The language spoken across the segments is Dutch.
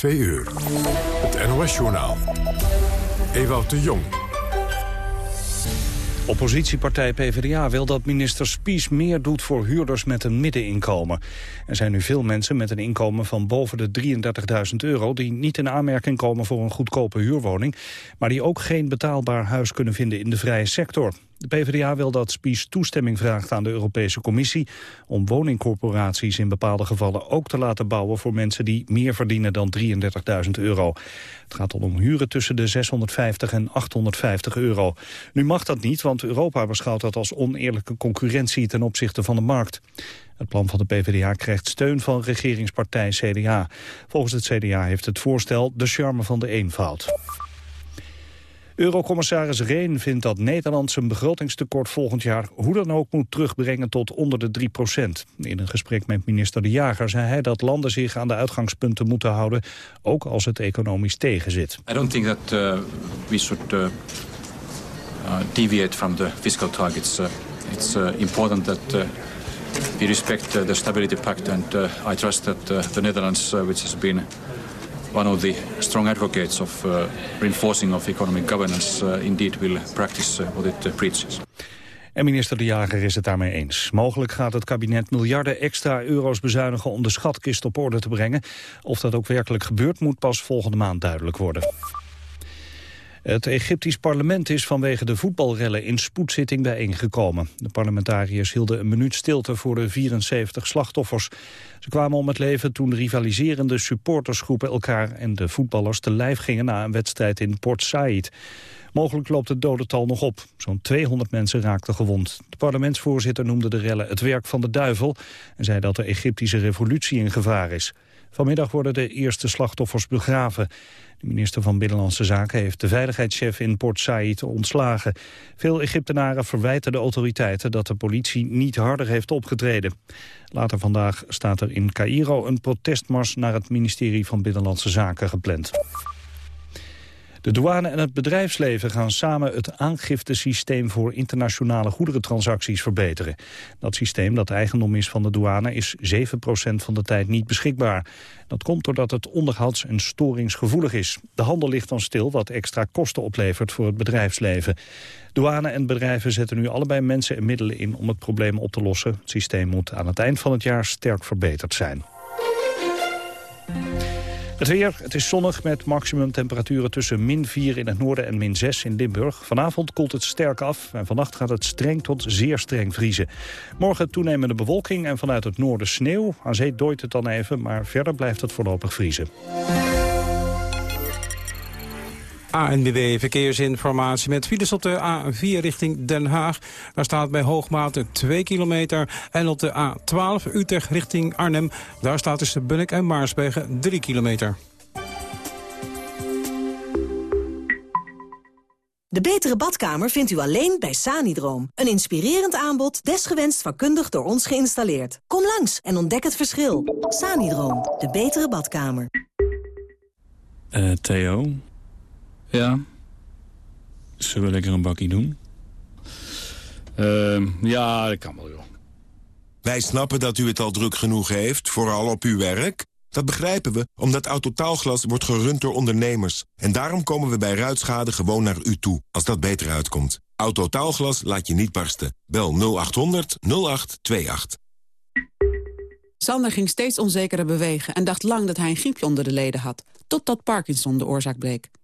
2 uur. Het NOS-journaal. Ewout de Jong. Oppositiepartij PvdA wil dat minister Spies meer doet voor huurders met een middeninkomen. Er zijn nu veel mensen met een inkomen van boven de 33.000 euro... die niet in aanmerking komen voor een goedkope huurwoning... maar die ook geen betaalbaar huis kunnen vinden in de vrije sector. De PvdA wil dat Spies toestemming vraagt aan de Europese Commissie... om woningcorporaties in bepaalde gevallen ook te laten bouwen... voor mensen die meer verdienen dan 33.000 euro. Het gaat om huren tussen de 650 en 850 euro. Nu mag dat niet, want Europa beschouwt dat als oneerlijke concurrentie... ten opzichte van de markt. Het plan van de PvdA krijgt steun van regeringspartij CDA. Volgens het CDA heeft het voorstel de charme van de eenvoud. Eurocommissaris Rehn vindt dat Nederland zijn begrotingstekort volgend jaar hoe dan ook moet terugbrengen tot onder de 3 procent. In een gesprek met minister De Jager zei hij dat landen zich aan de uitgangspunten moeten houden, ook als het economisch tegenzit. I don't think that uh, we should uh, uh, deviate from the fiscal targets. It's important that we respect the Stability Pact and I trust that the Netherlands, which has been one strong advocates of uh, reinforcing of economic governance uh, indeed will practice uh, what it preaches. En minister De Jager is het daarmee eens. Mogelijk gaat het kabinet miljarden extra euro's bezuinigen om de schatkist op orde te brengen. Of dat ook werkelijk gebeurt moet pas volgende maand duidelijk worden. Het Egyptisch parlement is vanwege de voetbalrellen in spoedzitting bijeengekomen. De parlementariërs hielden een minuut stilte voor de 74 slachtoffers. Ze kwamen om het leven toen rivaliserende supportersgroepen elkaar en de voetballers te lijf gingen na een wedstrijd in Port Said. Mogelijk loopt het dodental nog op. Zo'n 200 mensen raakten gewond. De parlementsvoorzitter noemde de rellen het werk van de duivel... en zei dat de Egyptische revolutie in gevaar is. Vanmiddag worden de eerste slachtoffers begraven. De minister van Binnenlandse Zaken heeft de veiligheidschef in Port Said ontslagen. Veel Egyptenaren verwijten de autoriteiten dat de politie niet harder heeft opgetreden. Later vandaag staat er in Cairo een protestmars naar het ministerie van Binnenlandse Zaken gepland. De douane en het bedrijfsleven gaan samen het aangiftesysteem voor internationale goederentransacties verbeteren. Dat systeem, dat eigendom is van de douane, is 7% van de tijd niet beschikbaar. Dat komt doordat het onderhouds- en storingsgevoelig is. De handel ligt dan stil, wat extra kosten oplevert voor het bedrijfsleven. Douane en bedrijven zetten nu allebei mensen en middelen in om het probleem op te lossen. Het systeem moet aan het eind van het jaar sterk verbeterd zijn. Het weer, het is zonnig met maximumtemperaturen tussen min 4 in het noorden en min 6 in Limburg. Vanavond koelt het sterk af en vannacht gaat het streng tot zeer streng vriezen. Morgen toenemende bewolking en vanuit het noorden sneeuw. Aan zee dooit het dan even, maar verder blijft het voorlopig vriezen. ANWB Verkeersinformatie met files op de A4 richting Den Haag. Daar staat bij Hoogmate 2 kilometer. En op de A12 Utrecht richting Arnhem. Daar staat tussen Bunnik en Maarsbergen 3 kilometer. De betere badkamer vindt u alleen bij Sanidroom. Een inspirerend aanbod, desgewenst vakkundig door ons geïnstalleerd. Kom langs en ontdek het verschil. Sanidroom, de betere badkamer. Uh, Theo? Ja? Zullen we lekker een bakkie doen? Uh, ja, dat kan wel, joh. Wij snappen dat u het al druk genoeg heeft, vooral op uw werk. Dat begrijpen we, omdat Autotaalglas wordt gerund door ondernemers. En daarom komen we bij ruitschade gewoon naar u toe, als dat beter uitkomt. Autotaalglas laat je niet barsten. Bel 0800 0828. Sander ging steeds onzekerder bewegen en dacht lang dat hij een griepje onder de leden had. Totdat Parkinson de oorzaak bleek.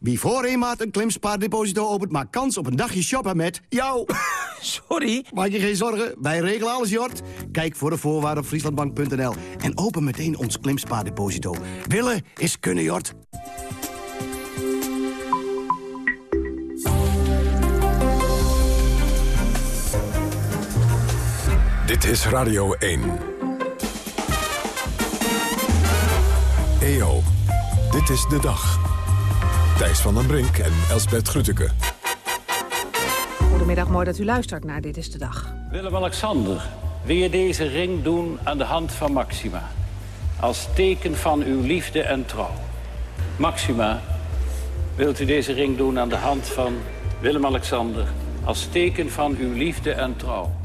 Wie voor een een klimspaardeposito opent, maakt kans op een dagje shoppen met jou. Sorry. Maak je geen zorgen, wij regelen alles, Jort. Kijk voor de voorwaarden op frieslandbank.nl en open meteen ons klimspaardeposito. Willen is kunnen, Jort. Dit is Radio 1. EO, dit is de dag. Thijs van den Brink en Elsbert Grütke. Goedemiddag, mooi dat u luistert naar Dit is de Dag. Willem-Alexander, wil je deze ring doen aan de hand van Maxima? Als teken van uw liefde en trouw. Maxima, wilt u deze ring doen aan de hand van Willem-Alexander... als teken van uw liefde en trouw?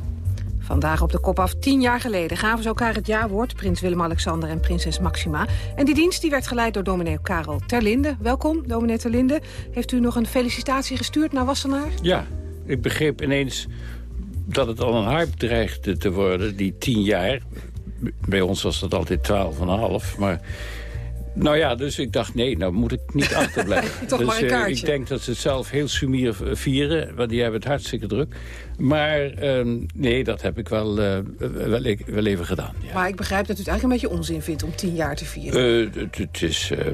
Vandaag op de kop af, tien jaar geleden, gaven ze elkaar het jaarwoord... prins Willem-Alexander en prinses Maxima. En die dienst die werd geleid door dominee Karel Terlinde. Welkom, dominee Terlinde. Heeft u nog een felicitatie gestuurd naar Wassenaar? Ja, ik begreep ineens dat het al een hype dreigde te worden, die tien jaar. Bij ons was dat altijd twaalf en een half, maar... Nou ja, dus ik dacht, nee, nou moet ik niet achterblijven. Toch dus maar een eh, kaartje. ik denk dat ze het zelf heel sumier vieren, want die hebben het hartstikke druk. Maar ehm, nee, dat heb ik wel, eh, wel, wel even gedaan. Ja. Maar ik begrijp dat u het eigenlijk een beetje onzin vindt om tien jaar te vieren. Eh, het, het is, eh,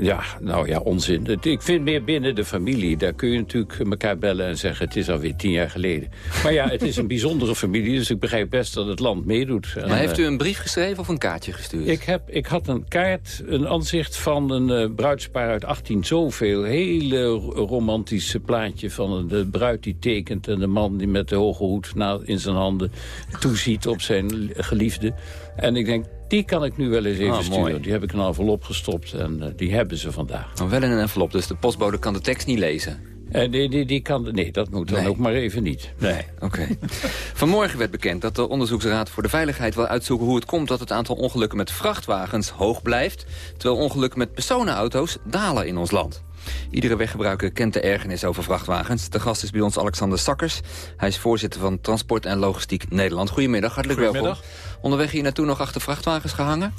ja, nou ja, onzin. Ik vind meer binnen de familie. Daar kun je natuurlijk elkaar bellen en zeggen... het is alweer tien jaar geleden. Maar ja, het is een bijzondere familie... dus ik begrijp best dat het land meedoet. En, Maar heeft eh, u een brief geschreven of een kaartje gestuurd? ik, heb, ik had een kaart, een aanzicht van een eh, bruidspaar uit 18 zoveel. Hele ro- romantische plaatje van de bruid die tekent... en de man die met de hoge hoed na, in zijn handen toeziet op zijn geliefde. En ik denk, die kan ik nu wel eens even Ah, sturen. mooi. Die heb ik in een envelop gestopt en eh, die hebben ze vandaag. Oh, wel in een envelop, dus de postbode kan de tekst niet lezen. En die, die, die kan, nee, dat moet dan Nee. ook maar even niet. Nee. Oké. Vanmorgen werd bekend dat de Onderzoeksraad voor de Veiligheid wil uitzoeken hoe het komt dat het aantal ongelukken met vrachtwagens hoog blijft, terwijl ongelukken met personenauto's dalen in ons land. Iedere weggebruiker kent de ergernis over vrachtwagens. De gast is bij ons Alexander Sakkers. Hij is voorzitter van Transport en Logistiek Nederland. Goedemiddag, hartelijk Goedemiddag. welkom. Onderweg hier naartoe nog achter vrachtwagens gehangen?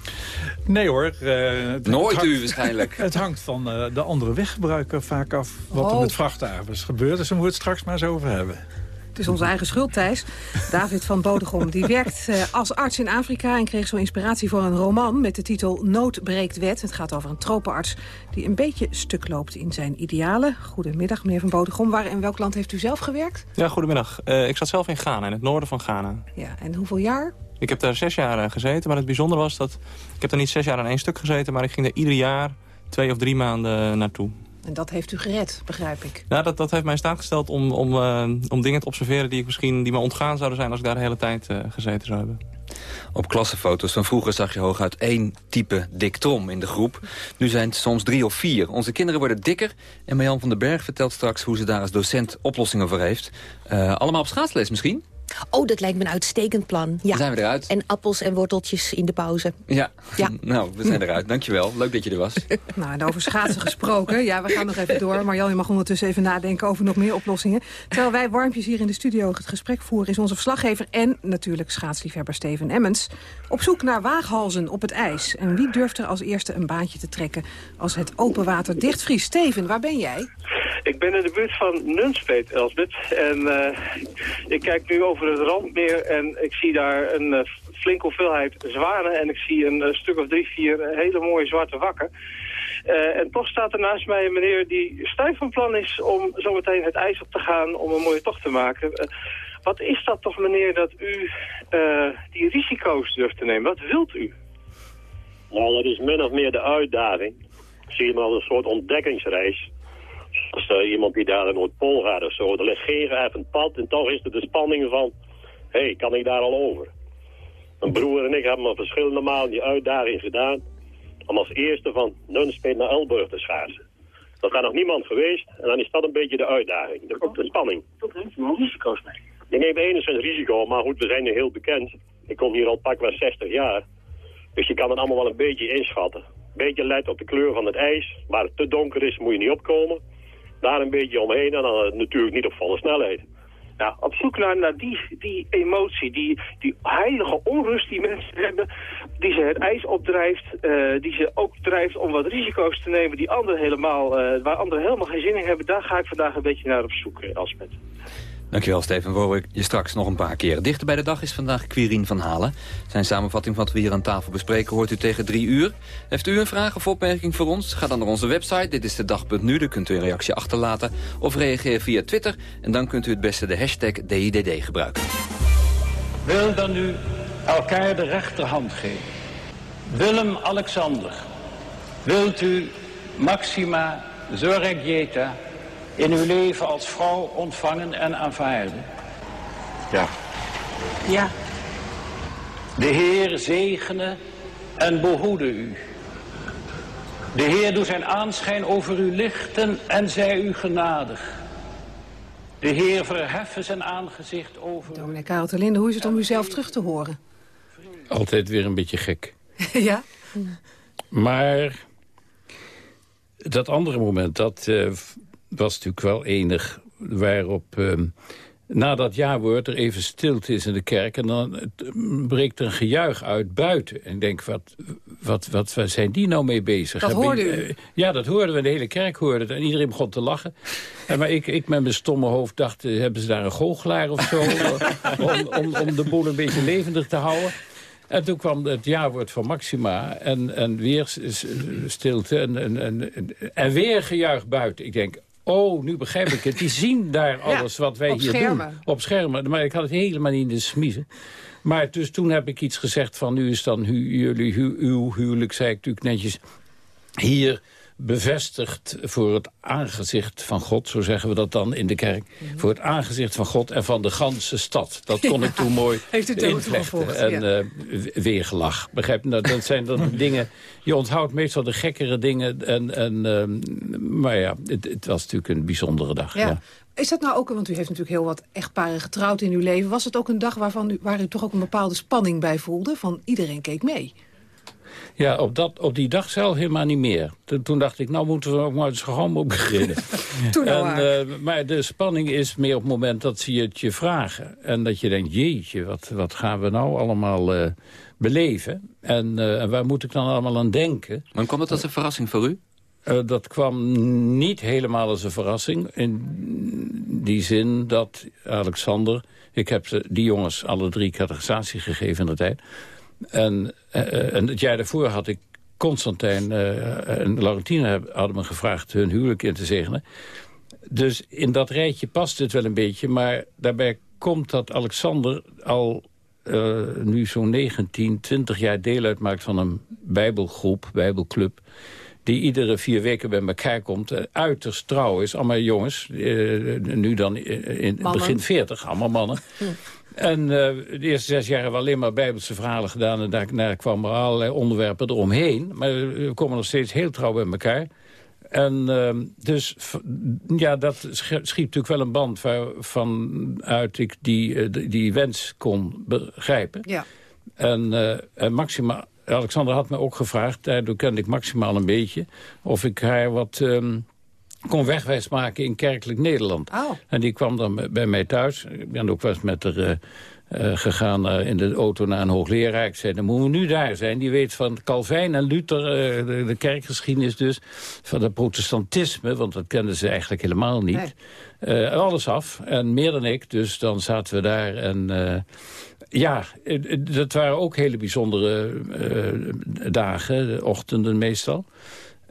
Nee hoor. eh, het- Nooit het u hangt- waarschijnlijk. Het hangt van eh, de andere weggebruiker vaak af wat er Oh. met vrachtwagens gebeurt. Dus daar moeten we het straks maar eens over hebben. Het is onze eigen schuld, Thijs. David van Bodegom die werkt eh, als arts in Afrika... en kreeg zo inspiratie voor een roman met de titel Nood breekt wet. Het gaat over een tropenarts die een beetje stuk loopt in zijn idealen. Goedemiddag, meneer van Bodegom. Waar en welk land heeft u zelf gewerkt? Ja, goedemiddag. Eh, ik zat zelf in Ghana, in het noorden van Ghana. Ja, en hoeveel jaar? Ik heb daar zes jaar eh, gezeten, maar het bijzondere was dat... Ik heb daar niet zes jaar aan één stuk gezeten, maar ik ging er ieder jaar twee of drie maanden naartoe. En dat heeft u gered, begrijp ik. Nou, dat, dat heeft mij in staat gesteld om, om, eh, om dingen te observeren die, ik misschien, die me ontgaan zouden zijn als ik daar de hele tijd eh, gezeten zou hebben. Op klassenfoto's van vroeger zag je hooguit één type dik trom in de groep. Nu zijn het soms drie of vier. Onze kinderen worden dikker. En Marjan van den Berg vertelt straks hoe ze daar als docent oplossingen voor heeft. Eh, allemaal op schaatsles misschien? Oh, dat lijkt me een uitstekend plan. Ja. Dan zijn we eruit. En appels en worteltjes in de pauze. Ja. Ja. nou, we zijn eruit. Dankjewel. Leuk dat je er was. Nou, en over schaatsen gesproken. Ja, we gaan nog even door. Marjan, je mag ondertussen even nadenken over nog meer oplossingen. Terwijl wij warmpjes hier in de studio het gesprek voeren... is onze verslaggever en natuurlijk schaatsliefhebber Steven Emmens... op zoek naar waaghalzen op het ijs. En wie durft er als eerste een baantje te trekken... als het open water dichtvriest? Steven, waar ben jij? Ik ben in de buurt van Nunspeet, Elsbeth. En eh, ik kijk nu over het randmeer en ik zie daar een eh, flinke hoeveelheid zwanen. En ik zie een, eh, stuk of drie, vier hele mooie zwarte wakken. En toch staat er naast mij een meneer die stijf van plan is om zometeen het ijs op te gaan om een mooie tocht te maken. Wat is dat toch, meneer, dat u die risico's durft te nemen? Wat wilt u? Nou, dat is min of meer de uitdaging. Ik zie hem als een soort ontdekkingsreis. Als uh, iemand die daar naar de Noordpool gaat of zo. Er ligt geen geëffend pad en toch is er de spanning van... Hé, hey, kan ik daar al over? Mijn broer en ik hebben al verschillende malen die uitdaging gedaan... om als eerste van Nunspeet naar Elburg te schaatsen. Dat is nog niemand geweest en dan is dat een beetje de uitdaging. De, de spanning. U wel risico's mee. Je neemt enigszins risico, maar goed, we zijn nu heel bekend. Ik kom hier al pakweg 60 jaar. Dus je kan het allemaal wel een beetje inschatten. Beetje let op de kleur van het ijs. Waar het te donker is, moet je niet opkomen. Daar een beetje omheen en dan natuurlijk niet op volle snelheid. Ja, op zoek naar, naar die, die emotie, die, die heilige onrust die mensen hebben... die ze het ijs opdrijft, uh, die ze ook drijft om wat risico's te nemen... Die anderen helemaal, uh, waar anderen helemaal geen zin in hebben... daar ga ik vandaag een beetje naar op zoek, Elspet. Dankjewel, Steven. We je straks nog een paar keer. Dichter bij de dag is vandaag Quirin van Halen. Zijn samenvatting van wat we hier aan tafel bespreken hoort u tegen drie uur. Heeft u een vraag of opmerking voor ons? Ga dan naar onze website, dit is de dag.nu. Daar kunt u een reactie achterlaten of reageer via Twitter. En dan kunt u het beste de hashtag DIDD gebruiken. wil dan nu elkaar de rechterhand geven. Willem-Alexander, wilt u Maxima Zorregieta in uw leven als vrouw ontvangen en aanvaarden? Ja. Ja. De Heer zegene en behoede u. De Heer doet zijn aanschijn over u lichten en zij u genadig. De Heer verheffen zijn aangezicht over u. Dominee Karel Linde, hoe is het om uzelf terug te horen? Altijd weer een beetje gek. ja? Maar dat andere moment, dat eh, was natuurlijk wel enig. Waarop uh, na dat jaarwoord er even stilte is in de kerk... en dan eh, breekt er een gejuich uit buiten. En ik denk, wat, wat, wat, waar zijn die nou mee bezig? Dat hoorde u? Uh, ja, dat hoorden we. De hele kerk hoorde het. En iedereen begon te lachen. En maar ik, ik met mijn stomme hoofd dacht, hebben ze daar een goochelaar of zo? om, om, om de boel een beetje levendig te houden. En toen kwam het jaarwoord van Maxima en, en weer stilte en, en, en, en weer gejuich buiten. Ik denk, oh, nu begrijp ik het. Die zien daar alles wat wij hier schermen. doen. Op schermen. Maar ik had het helemaal niet in de smiezen. Maar dus toen heb ik iets gezegd van... nu is dan hu jullie hu uw huwelijk, zei ik natuurlijk netjes... hier bevestigd voor het aangezicht van God, zo zeggen we dat dan in de kerk, Mhm. voor het aangezicht van God en van de ganse stad. Dat kon ik toen mooi Heeft u invlechten. En ja. eh, weer gelach. Begrijp je? Nou, dat zijn dan dingen, je onthoudt meestal de gekkere dingen. En, en, ehm, maar ja, het, het was natuurlijk een bijzondere dag. Ja. ja. Is dat nou ook, want u heeft natuurlijk heel wat echtparen getrouwd in uw leven. Was het ook een dag waarvan u, waar u toch ook een bepaalde spanning bij voelde? Van iedereen keek mee. Ja, op, dat, op die dag zelf helemaal niet meer. Toen, toen dacht ik, nou moeten we ook maar eens gewoon op beginnen. Toen nou en, maar. eh, maar de spanning is meer op het moment dat ze het je vragen. En dat je denkt, jeetje, wat, wat gaan we nou allemaal eh, beleven? En, eh, en waar moet ik dan allemaal aan denken? Maar kwam dat als een verrassing voor u? Eh, dat kwam niet helemaal als een verrassing. In die zin dat Alexander... Ik heb ze, die jongens alle drie categorisatie gegeven in de tijd. En, eh, en het jaar daarvoor had ik Constantijn eh, en Laurentine hadden me gevraagd hun huwelijk in te zegenen. Dus in dat rijtje past het wel een beetje. Maar daarbij komt dat Alexander al eh, nu zo'n 19, 20 jaar deel uitmaakt van een bijbelgroep, bijbelclub die iedere vier weken bij elkaar komt. eh, uiterst trouw is. Allemaal jongens, eh, nu dan eh, in Mannen. begin 40, allemaal mannen. En eh, de eerste zes jaar hebben we alleen maar bijbelse verhalen gedaan... en daarna kwamen er allerlei onderwerpen eromheen. Maar we komen nog steeds heel trouw bij elkaar. En ehm, dus ja, dat sch- schiet natuurlijk wel een band... waarvanuit ik die, eh, die- die wens kon begrijpen. Ja. En, en Maxima, Alexander had me ook gevraagd, daardoor kende ik Maxima al een beetje... of ik haar wat ehm, kon wegwijs maken in kerkelijk Nederland. Oh. En die kwam dan bij- mij thuis. Ik ben ook wel eens met haar... eh, eh, gegaan eh, in de auto naar een hoogleraar. Ik zei, dan moeten we nu daar zijn. Die weet van Calvijn en Luther, de, de kerkgeschiedenis dus... van het protestantisme, want dat kenden ze eigenlijk helemaal niet. Alles af, en meer dan ik. Dus dan zaten we daar en... ja, dat waren ook hele bijzondere dagen, de ochtenden meestal.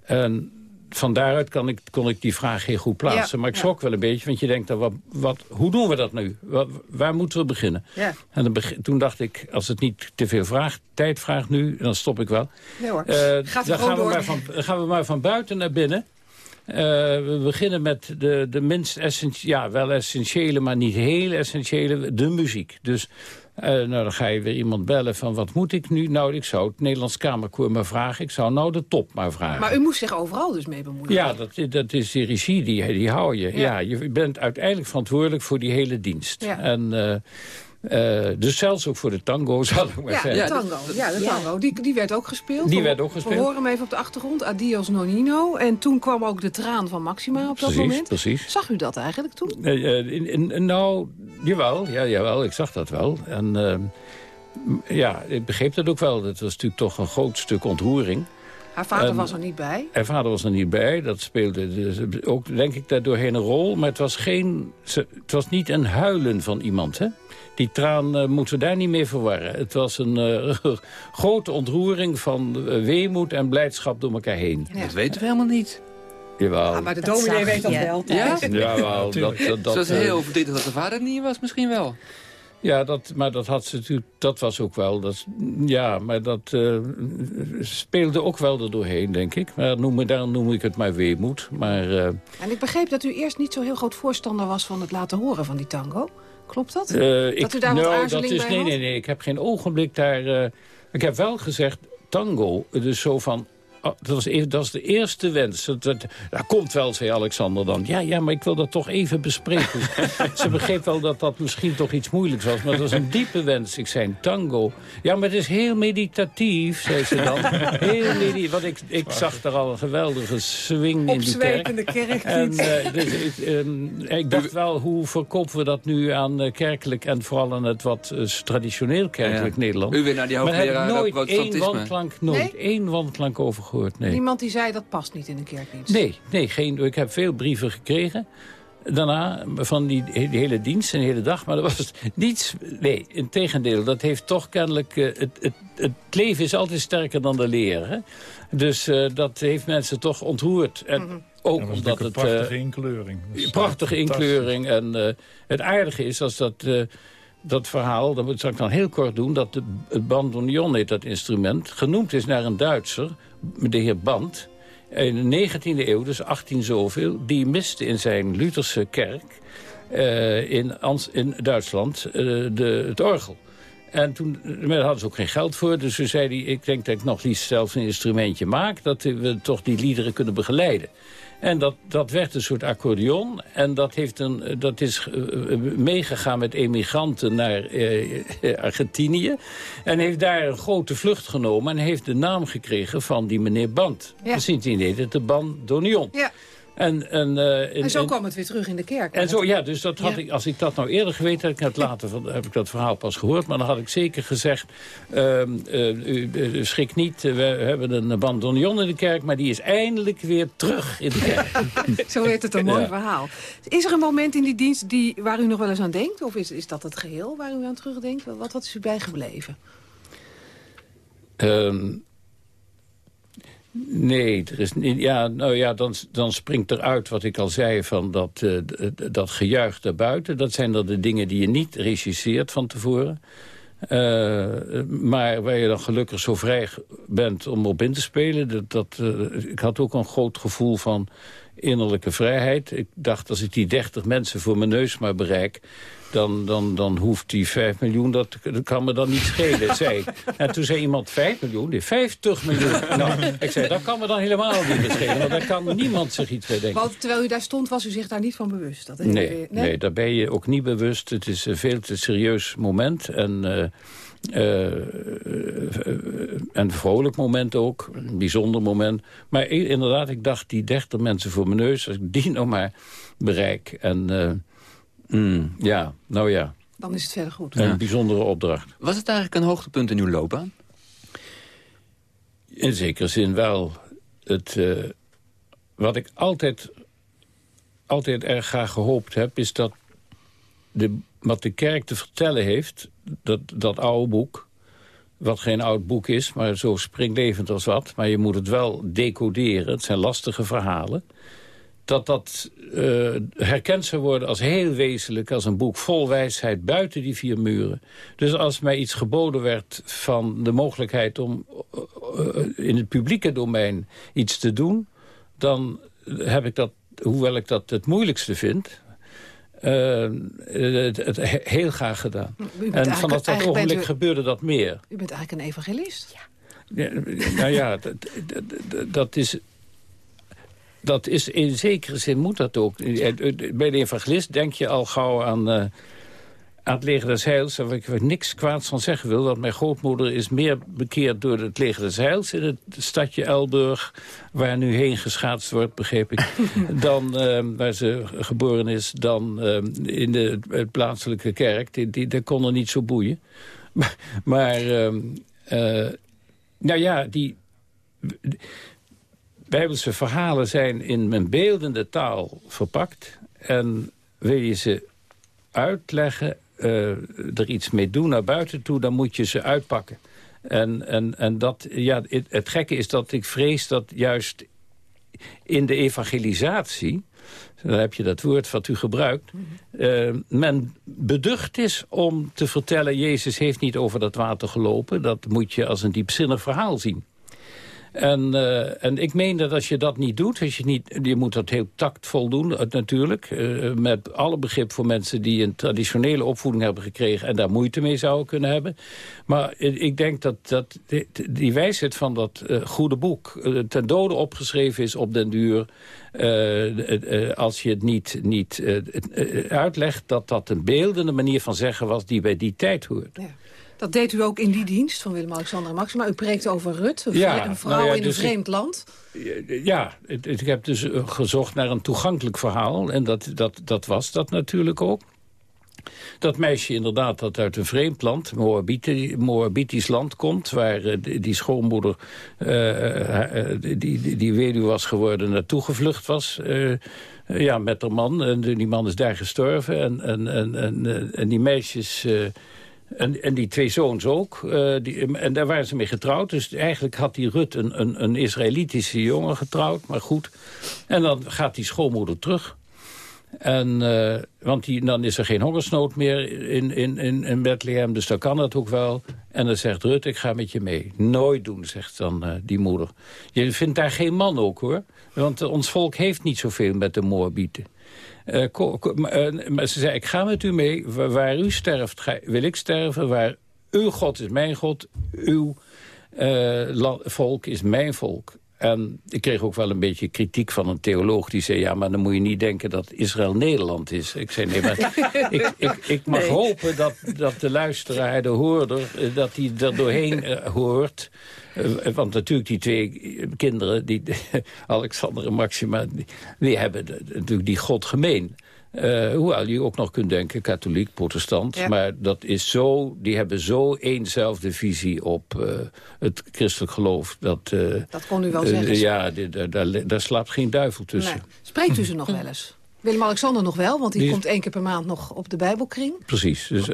En van daaruit kan ik, kon ik die vraag heel goed plaatsen. Ja, maar ik ja. schrok wel een beetje, want je denkt, dan, wat, wat, hoe doen we dat nu? Wat, waar moeten we beginnen? Ja. En beg- toen dacht ik, als het niet te veel vraagt, tijd vraagt nu, dan stop ik wel. Nee hoor. Eh, Gaat dan gaan we, maar van, gaan we maar van buiten naar binnen. Eh, we beginnen met de, de minst essentiële, ja, wel essentiële, maar niet heel essentiële, de muziek. Dus eh, nou, dan ga je weer iemand bellen van wat moet ik nu? Nou, ik zou het Nederlands Kamerkoor maar vragen. Ik zou nou de top maar vragen. Maar u moest zich overal dus mee bemoeien. Ja, dat, dat is de regie, die, die hou je. Ja. Ja. je bent uiteindelijk verantwoordelijk voor die hele dienst. Ja. En, eh, eh, dus zelfs ook voor de tango, zal ik maar Ja, zeggen. de tango. Ja, de tango. Die, die werd ook gespeeld. Die We- werd ook gespeeld. We horen hem even op de achtergrond. Adios Nonino. En toen kwam ook de traan van Maxima op dat Precies, moment. precies. Zag u dat eigenlijk toen? Eh, in, in, in- nou, jawel, ja, jawel, ik zag dat wel. En ehm, ja, ik begreep dat ook wel. Dat was natuurlijk toch een groot stuk ontroering. Haar vader En- was er niet bij. Haar vader was er niet bij. Dat speelde dus ook, denk ik, daardoorheen een rol. Maar het was, geen, het was niet een huilen van iemand, hè? Die traan eh, moeten we daar niet mee verwarren. Het was een eh, grote ontroering van eh, weemoed en blijdschap door elkaar heen. Dat weten we helemaal niet. Jawel. Maar de Dat dominee zag weet dat je. wel. Ja? Jawel, dat, dat, dat, Ze was heel verdrietig dat de vader er niet was, misschien wel. Ja, dat, maar dat had ze natuurlijk, dat was ook wel, dat, ja, maar dat eh, speelde ook wel er doorheen, denk ik. Maar noem, daarom noem ik het maar weemoed. Maar, uh, en ik begreep dat u eerst niet zo heel groot voorstander was van het laten horen van die tango. Klopt dat? Uh, dat ik, u daar nou, wat dat is, Nee, nee, nee, ik heb geen ogenblik daar... ik heb wel gezegd, tango, dus zo van Oh, dat, was even, dat is de eerste wens. Dat, dat, dat, komt wel, zei Alexander dan. Ja, ja, maar ik wil dat toch even bespreken. Ze begreep wel dat dat misschien toch iets moeilijks was. Maar dat was een diepe wens. Ik zei, tango. Ja, maar het is heel meditatief, zei ze dan. Heel meditatief. Want ik, ik zag er al een geweldige swing in die kerk. de kerk. En, uh, dus, ik, um, ik dacht wel, hoe verkopen we dat nu aan uh, kerkelijk... en vooral aan het wat uh, traditioneel kerkelijk Ja. Nederland. U weer naar die maar heb ik hoogleraar nooit één wanklank, nooit één wanklank over gehoord. Nee. Niemand die zei dat past niet in de kerkdienst. Nee, nee geen, ik heb veel brieven gekregen. Daarna van die, die hele dienst en de hele dag. Maar er was niets... Nee, in tegendeel. Dat heeft toch kennelijk... Uh, het, het, het leven is altijd sterker dan de leer. Hè? Dus uh, dat heeft mensen toch ontroerd. En Mhm. ook Dat omdat het... een uh, prachtige inkleuring. Dat prachtige inkleuring. En uh, het aardige is als dat... Dat verhaal, dat zal ik dan heel kort doen... dat de, het bandoneon heet dat instrument... genoemd is naar een Duitser, de heer Band... in de 19e eeuw, dus 18 zoveel... die miste in zijn Lutherse kerk uh, in, in Duitsland uh, de, het orgel. En toen daar hadden ze ook geen geld voor. Dus toen zei hij, ik denk dat ik nog liefst zelf een instrumentje maak... dat we toch die liederen kunnen begeleiden. En dat, dat werd een soort accordeon. En dat, heeft een, dat is uh, meegegaan met emigranten naar Argentinië. En heeft daar een grote vlucht genomen. En heeft de naam gekregen van die meneer Band. Ja. Sindsdien heet het de Bandonion. Ja. En, en, uh, en zo kwam het weer terug in de kerk. En zo, ja, dus dat had ja. ik, als ik dat nou eerder geweten had, ik net later van, heb ik dat verhaal pas gehoord. Maar dan had ik zeker gezegd, uh, uh, u schrik niet, we hebben een bandonion in de kerk, maar die is eindelijk weer terug in de kerk. zo werd het een mooi ja. verhaal. Is er een moment in die dienst die, waar u nog wel eens aan denkt? Of is, is dat het geheel waar u aan terugdenkt? Wat, wat is u bijgebleven? Um, Nee, er is. Ja, nou ja, dan, dan springt eruit wat ik al zei van dat, uh, dat gejuich daarbuiten. Dat zijn dan de dingen die je niet regisseert van tevoren. Uh, maar waar je dan gelukkig zo vrij bent om op in te spelen. Dat, dat, uh, ik had ook een groot gevoel van innerlijke vrijheid. Ik dacht, als ik die 30 mensen voor mijn neus maar bereik... dan, dan, dan hoeft die 5 miljoen, dat, dat kan me dan niet schelen, zei ik. En toen zei iemand, 5 miljoen? Nee, 50 miljoen. Nou, ik zei, dat kan me dan helemaal niet meer schelen. Want daar kan niemand zich iets bij denken. Want terwijl u daar stond, was u zich daar niet van bewust? Dat nee, nee? nee, daar ben je ook niet bewust. Het is een veel te serieus moment. En... Uh, uh, een vrolijk moment ook, een bijzonder moment. Maar inderdaad, ik dacht, die 30 mensen voor mijn neus... als ik die nog maar bereik. En mm, ja, nou ja. Dan is het verder goed. Een ja. bijzondere opdracht. Was het eigenlijk een hoogtepunt in uw loopbaan? In zekere zin wel. Het, uh, wat ik altijd, altijd erg graag gehoopt heb... is dat de, wat de kerk te vertellen heeft... dat, dat oude boek, wat geen oud boek is... maar zo springlevend als wat... maar je moet het wel decoderen. Het zijn lastige verhalen. Dat dat uh, herkend zou worden als heel wezenlijk... als een boek vol wijsheid buiten die vier muren. Dus als mij iets geboden werd van de mogelijkheid... om uh, in het publieke domein iets te doen... dan heb ik dat, hoewel ik dat het moeilijkste vind... Uh, het, het, heel graag gedaan. En vanaf dat ogenblik u, gebeurde dat meer. U bent eigenlijk een evangelist. Ja. ja nou ja, dat, dat, dat, is... Dat is in zekere zin moet dat ook. Bij de evangelist denk je al gauw aan, uh, aan het leger des heils... waar ik niks kwaads van zeggen wil. Want mijn grootmoeder is meer bekeerd door het leger des heils... in het stadje Elburg, waar nu heen geschaatst wordt, begreep ik... dan uh, waar ze geboren is, dan uh, in de, de plaatselijke kerk. Die, die, dat kon er niet zo boeien. Maar, maar nou ja, die... Bijbelse verhalen zijn in mijn beeldende taal verpakt. En wil je ze uitleggen, uh, er iets mee doen naar buiten toe... dan moet je ze uitpakken. En, en, en dat, ja, het, het gekke is dat ik vrees dat juist in de evangelisatie... dan heb je dat woord wat u gebruikt... Uh, men beducht is om te vertellen... Jezus heeft niet over dat water gelopen. Dat moet je als een diepzinnig verhaal zien. En, uh, en ik meen dat als je dat niet doet, als je, niet, je moet dat heel tactvol doen uh, natuurlijk. Uh, met alle begrip voor mensen die een traditionele opvoeding hebben gekregen... en daar moeite mee zouden kunnen hebben. Maar ik denk dat, dat die, die wijsheid van dat goede boek... ten dode opgeschreven is op den duur... als je het niet, niet uitlegt dat dat een beeldende manier van zeggen was... die bij die tijd hoort. Ja. Dat deed u ook in die dienst van Willem-Alexander en Maxima. U preekt over Rut, een, ja, een vrouw nou ja, in dus een vreemd ik, land. Ja, ik heb dus gezocht naar een toegankelijk verhaal. En dat, dat, dat was dat natuurlijk ook. Dat meisje inderdaad dat uit een vreemd land, Moabitisch land komt... waar uh, die schoonmoeder, uh, uh, die, die, die weduwe was geworden, naartoe gevlucht was... ja, met haar man. En die man is daar gestorven. En, en, en, en, en die meisjes en, en die twee zoons ook. Uh, die, en daar waren ze mee getrouwd. Dus eigenlijk had die Rut een, een, een Israëlitische jongen getrouwd. Maar goed. En dan gaat die schoonmoeder terug. En, uh, want die, dan is er geen hongersnood meer in, in, in, in Bethlehem. Dus dan kan dat ook wel. En dan zegt Rut, ik ga met je mee. Nooit doen, zegt dan uh, die moeder. Je vindt daar geen man ook, hoor. Want ons volk heeft niet zoveel met de Moabieten. Uh, maar ze zei, ik ga met u mee. Waar u sterft, ga, wil ik sterven. Waar uw God is mijn God. Uw uh, volk is mijn volk. En ik kreeg ook wel een beetje kritiek van een theoloog die zei... ja, maar dan moet je niet denken dat Israël Nederland is. Ik zei, nee, maar ik, ik, ik, mag nee. hopen dat, dat de luisteraar, de hoorder... dat hij er doorheen uh, hoort... Uh, want natuurlijk die twee kinderen, die, Alexander en Maxima... die, die hebben de, natuurlijk die God gemeen. Uh, hoewel je ook nog kunt denken, katholiek, protestant. Ja. Maar dat is zo, die hebben zo eenzelfde visie op uh, het christelijk geloof. Dat, uh, dat kon u wel zeggen. ja, daar, daar slaapt geen duivel tussen. Nee. Spreekt u ze nog wel eens? Willem-Alexander nog wel, want die, die, komt één keer per maand nog op de Bijbelkring. Precies, dus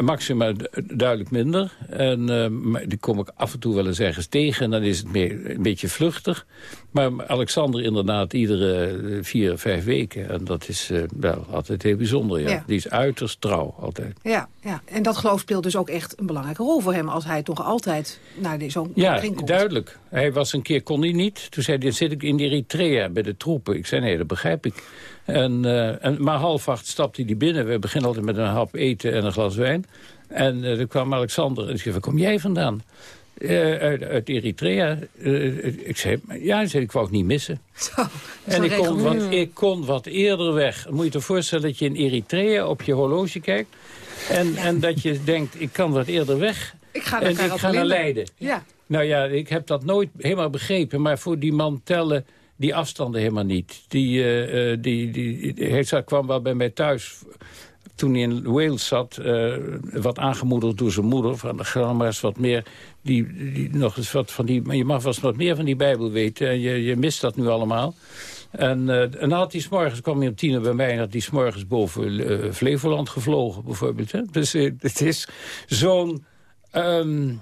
Maxima duidelijk minder. En uh, die kom ik af en toe wel eens ergens tegen en dan is het meer een beetje vluchtig. Maar Alexander inderdaad iedere vier, vijf weken. En dat is uh, wel altijd heel bijzonder, ja. ja. Die is uiterst trouw, altijd. Ja, ja, en dat geloof speelt dus ook echt een belangrijke rol voor hem... als hij toch altijd naar zo'n ja, kring komt. Ja, duidelijk. Hij was een keer, kon hij niet. Toen zei hij, zit ik in Eritrea bij de troepen. Ik zei, nee, dat begrijp ik. En, uh, en, maar half acht stapte hij binnen. We beginnen altijd met een hap eten en een glas wijn. En uh, er kwam Alexander en zei, waar kom jij vandaan? Uh, uit, uit, Eritrea. Ik zei, ja, hij zei, ik wou het niet missen. Zo, en ik kon, wat, ik kon wat eerder weg. Moet je je voorstellen dat je in Eritrea op je horloge kijkt... en, ja. en dat je denkt, ik kan wat eerder weg. Ik ga en ik ga naar Leiden. Ja. Nou ja, ik heb dat nooit helemaal begrepen. Maar voor die man tellen die afstanden helemaal niet. Die, uh, die, die, die, hij kwam wel bij mij thuis toen hij in Wales zat, uh, wat aangemoedigd door zijn moeder... van de maar wat meer, die, die, nog eens wat van die... je mag wel eens wat meer van die Bijbel weten. En je, je mist dat nu allemaal. En, en dan had hij s'morgens, kwam hij om tien uur bij mij... en had hij s'morgens boven Flevoland gevlogen, bijvoorbeeld. Hè? Dus het is zo'n... Um,